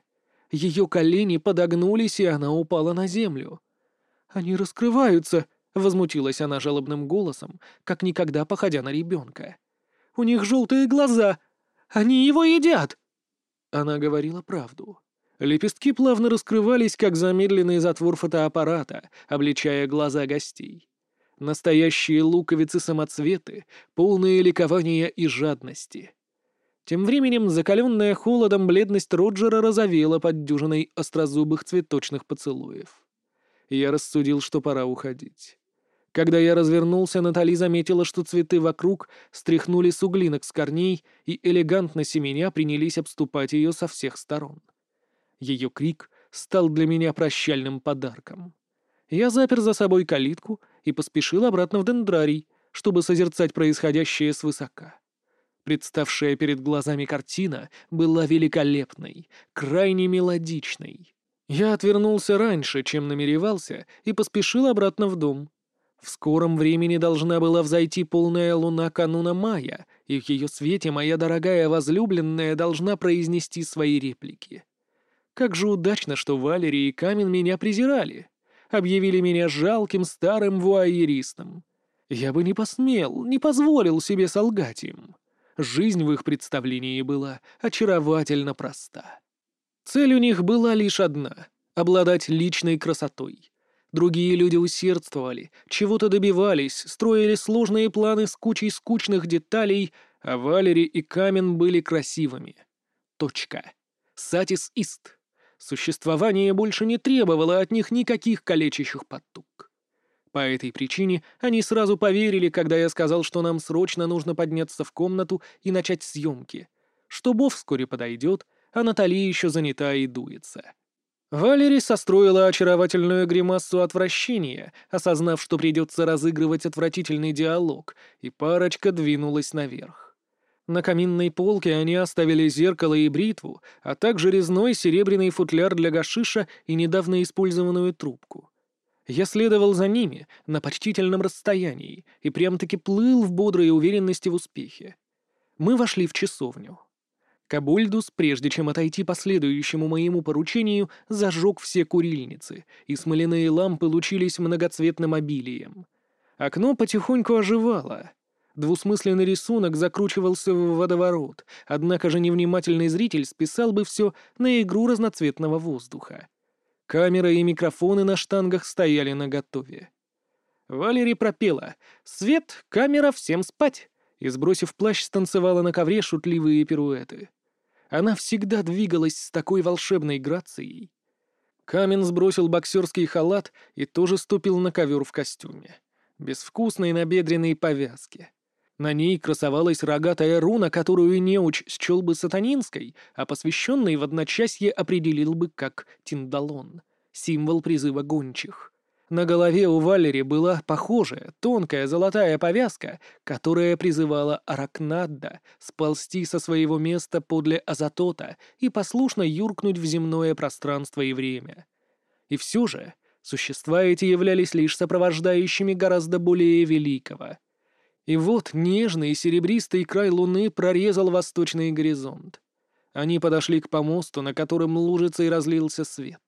Ее колени подогнулись, и она упала на землю. «Они раскрываются!» — возмутилась она жалобным голосом, как никогда походя на ребенка. «У них желтые глаза! Они его едят!» Она говорила правду. Лепестки плавно раскрывались, как замедленный затвор фотоаппарата, обличая глаза гостей. Настоящие луковицы-самоцветы, полные ликования и жадности. Тем временем закаленная холодом бледность Роджера розовела под дюжиной острозубых цветочных поцелуев. Я рассудил, что пора уходить. Когда я развернулся, Натали заметила, что цветы вокруг стряхнули суглинок с корней и элегантно семеня принялись обступать ее со всех сторон. Ее крик стал для меня прощальным подарком. Я запер за собой калитку и поспешил обратно в дендрарий, чтобы созерцать происходящее свысока. Представшая перед глазами картина была великолепной, крайне мелодичной. Я отвернулся раньше, чем намеревался, и поспешил обратно в дом. В скором времени должна была взойти полная луна кануна мая, и в ее свете моя дорогая возлюбленная должна произнести свои реплики. Как же удачно, что Валерий и Камен меня презирали. Объявили меня жалким старым вуайеристом. Я бы не посмел, не позволил себе солгать им. Жизнь в их представлении была очаровательно проста. Цель у них была лишь одна — обладать личной красотой. Другие люди усердствовали, чего-то добивались, строили сложные планы с кучей скучных деталей, а Валери и Камен были красивыми. Точка. Сатис Ист. Существование больше не требовало от них никаких калечащих потуг. По этой причине они сразу поверили, когда я сказал, что нам срочно нужно подняться в комнату и начать съемки, что Бов вскоре подойдет, а Натали еще занята и дуется. Валери состроила очаровательную гримасу отвращения, осознав, что придется разыгрывать отвратительный диалог, и парочка двинулась наверх. На каминной полке они оставили зеркало и бритву, а также резной серебряный футляр для гашиша и недавно использованную трубку. Я следовал за ними на почтительном расстоянии и прям-таки плыл в бодрой уверенности в успехе. Мы вошли в часовню. Кабульдус, прежде чем отойти по следующему моему поручению, зажег все курильницы, и смоляные лампы лучились многоцветным обилием. Окно потихоньку оживало. Двусмысленный рисунок закручивался в водоворот, однако же невнимательный зритель списал бы все на игру разноцветного воздуха. Камера и микрофоны на штангах стояли наготове. Валери пропела «Свет, камера, всем спать!» и, сбросив плащ, станцевала на ковре шутливые пируэты. Она всегда двигалась с такой волшебной грацией. Камен сбросил боксерский халат и тоже ступил на ковер в костюме. Безвкусной набедренной повязки. На ней красовалась рогатая руна, которую неуч счел бы сатанинской, а посвященный в одночасье определил бы как Тиндалон, символ призыва гончих. На голове у Валери была похожая, тонкая золотая повязка, которая призывала Аракнадда сползти со своего места подле Азатота и послушно юркнуть в земное пространство и время. И все же существа эти являлись лишь сопровождающими гораздо более великого — и вот нежный серебристый край луны прорезал восточный горизонт. Они подошли к помосту, на котором лужица и разлился свет.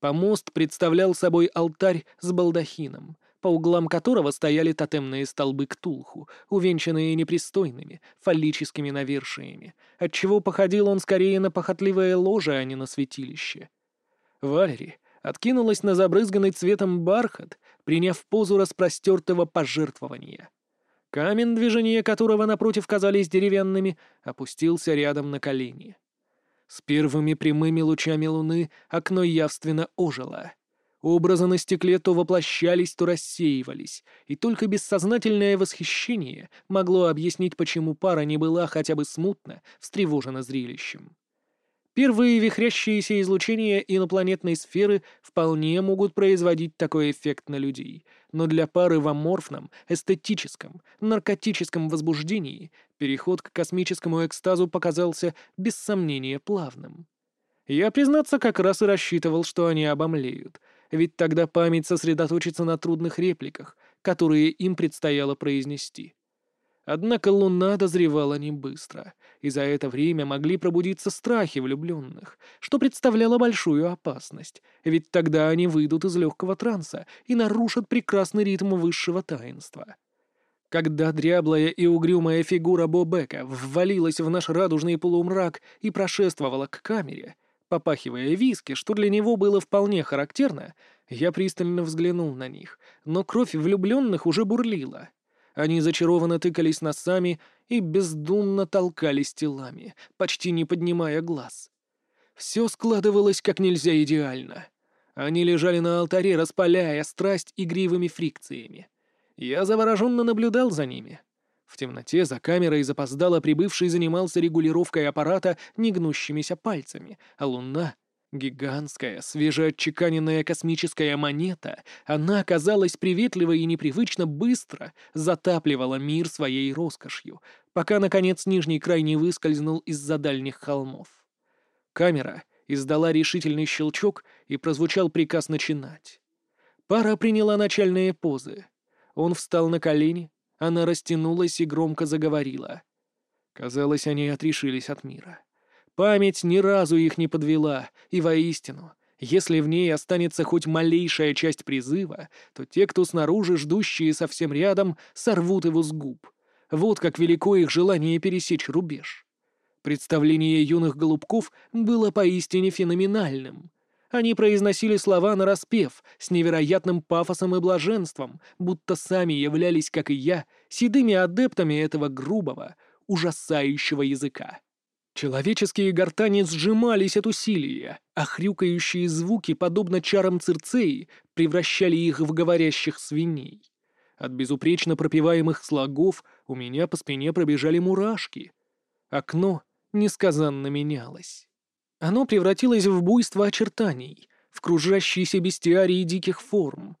Помост представлял собой алтарь с балдахином, по углам которого стояли тотемные столбы ктулху, увенчанные непристойными, фаллическими навершиями, отчего походил он скорее на похотливое ложе, а не на святилище. Валери откинулась на забрызганный цветом бархат, приняв позу распростертого пожертвования — Камень, движения которого напротив казались деревянными, опустился рядом на колени. С первыми прямыми лучами луны окно явственно ожило. Образы на стекле то воплощались, то рассеивались, и только бессознательное восхищение могло объяснить, почему пара не была хотя бы смутно встревожена зрелищем. Первые вихрящиеся излучения инопланетной сферы вполне могут производить такой эффект на людей, но для пары в аморфном, эстетическом, наркотическом возбуждении переход к космическому экстазу показался без сомнения плавным. Я, признаться, как раз и рассчитывал, что они обомлеют, ведь тогда память сосредоточится на трудных репликах, которые им предстояло произнести. Однако луна дозревала не быстро, и за это время могли пробудиться страхи влюбленных, что представляло большую опасность, ведь тогда они выйдут из легкого транса и нарушат прекрасный ритм высшего таинства. Когда дряблая и угрюмая фигура Бобека ввалилась в наш радужный полумрак и прошествовала к камере, попахивая виски, что для него было вполне характерно, я пристально взглянул на них, но кровь влюбленных уже бурлила — они зачарованно тыкались носами и бездумно толкались телами, почти не поднимая глаз. Все складывалось как нельзя идеально. Они лежали на алтаре, распаляя страсть игривыми фрикциями. Я завороженно наблюдал за ними. В темноте за камерой запоздало прибывший занимался регулировкой аппарата негнущимися пальцами, а луна Гигантская, свежеотчеканенная космическая монета, она, казалось, приветливо и непривычно быстро затапливала мир своей роскошью, пока, наконец, нижний край не выскользнул из-за дальних холмов. Камера издала решительный щелчок, и прозвучал приказ начинать. Пара приняла начальные позы. Он встал на колени, она растянулась и громко заговорила. Казалось, они отрешились от мира. Память ни разу их не подвела, и воистину, если в ней останется хоть малейшая часть призыва, то те, кто снаружи, ждущие совсем рядом, сорвут его с губ. Вот как велико их желание пересечь рубеж. Представление юных голубков было поистине феноменальным. Они произносили слова нараспев, с невероятным пафосом и блаженством, будто сами являлись, как и я, седыми адептами этого грубого, ужасающего языка. Человеческие гортани сжимались от усилия, а хрюкающие звуки, подобно чарам цирцеи, превращали их в говорящих свиней. От безупречно пропеваемых слогов у меня по спине пробежали мурашки. Окно несказанно менялось. Оно превратилось в буйство очертаний, в кружащиеся бестиарии диких форм.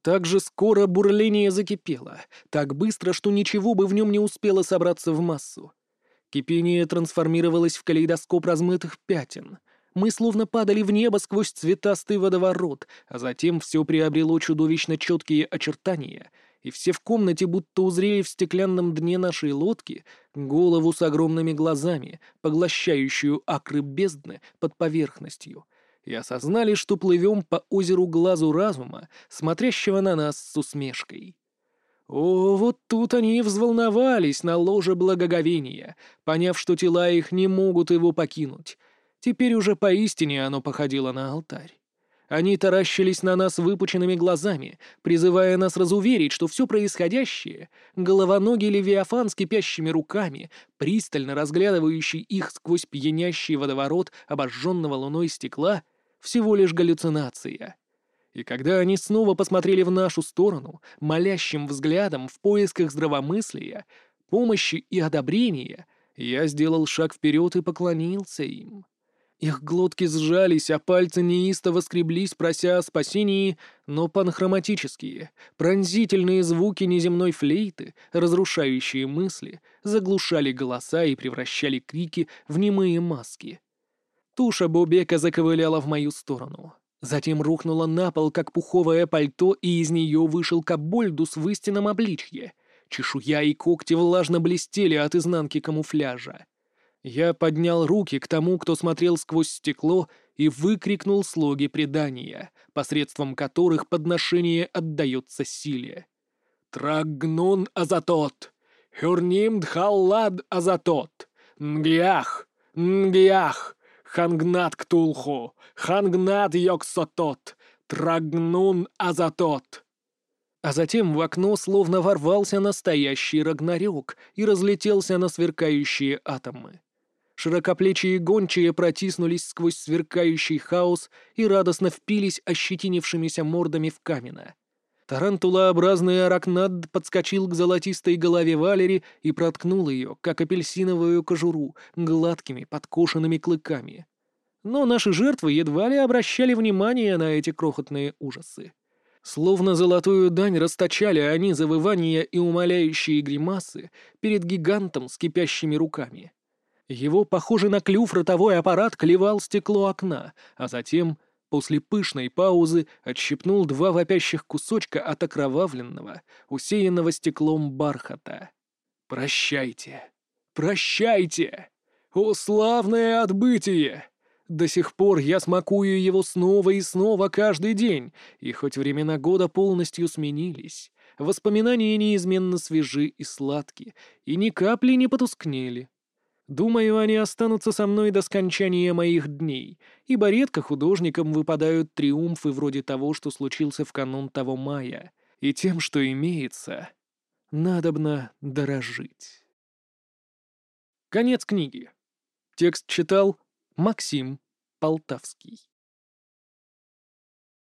Так же скоро бурление закипело, так быстро, что ничего бы в нем не успело собраться в массу. Кипение трансформировалось в калейдоскоп размытых пятен. Мы словно падали в небо сквозь цветастый водоворот, а затем все приобрело чудовищно четкие очертания, и все в комнате будто узрели в стеклянном дне нашей лодки голову с огромными глазами, поглощающую акры бездны под поверхностью, и осознали, что плывем по озеру глазу разума, смотрящего на нас с усмешкой. О, вот тут они и взволновались на ложе благоговения, поняв, что тела их не могут его покинуть. Теперь уже поистине оно походило на алтарь. Они таращились на нас выпученными глазами, призывая нас разуверить, что все происходящее — головоногий Левиафан с кипящими руками, пристально разглядывающий их сквозь пьянящий водоворот обожженного луной стекла — всего лишь галлюцинация. И когда они снова посмотрели в нашу сторону, молящим взглядом в поисках здравомыслия, помощи и одобрения, я сделал шаг вперед и поклонился им. Их глотки сжались, а пальцы неистово скреблись, прося о спасении, но панхроматические, пронзительные звуки неземной флейты, разрушающие мысли, заглушали голоса и превращали крики в немые маски. Туша Бобека заковыляла в мою сторону. Затем рухнула на пол, как пуховое пальто, и из нее вышел Кабольдус в истинном обличье. Чешуя и когти влажно блестели от изнанки камуфляжа. Я поднял руки к тому, кто смотрел сквозь стекло, и выкрикнул слоги предания, посредством которых подношение отдается силе. «Трагнун азатот! Хюрним дхаллад азатот! Нгиах! Нгиах! Хангнат ктулху! Хангнат йоксотот! Трагнун азатот!» А затем в окно словно ворвался настоящий рагнарёк и разлетелся на сверкающие атомы. Широкоплечие гончие протиснулись сквозь сверкающий хаос и радостно впились ощетинившимися мордами в камена. Тарантулообразный аракнад подскочил к золотистой голове Валери и проткнул ее, как апельсиновую кожуру, гладкими подкошенными клыками. Но наши жертвы едва ли обращали внимание на эти крохотные ужасы. Словно золотую дань расточали они завывания и умоляющие гримасы перед гигантом с кипящими руками. Его, похожий на клюв, ротовой аппарат клевал стекло окна, а затем, после пышной паузы, отщипнул два вопящих кусочка от окровавленного, усеянного стеклом бархата. «Прощайте! Прощайте! О, славное отбытие!» До сих пор я смакую его снова и снова каждый день, и хоть времена года полностью сменились, воспоминания неизменно свежи и сладкие, и ни капли не потускнели. Думаю, они останутся со мной до скончания моих дней, ибо редко художникам выпадают триумфы вроде того, что случился в канун того мая, и тем, что имеется, надобно дорожить. Конец книги. Текст читал Максим Полтавский.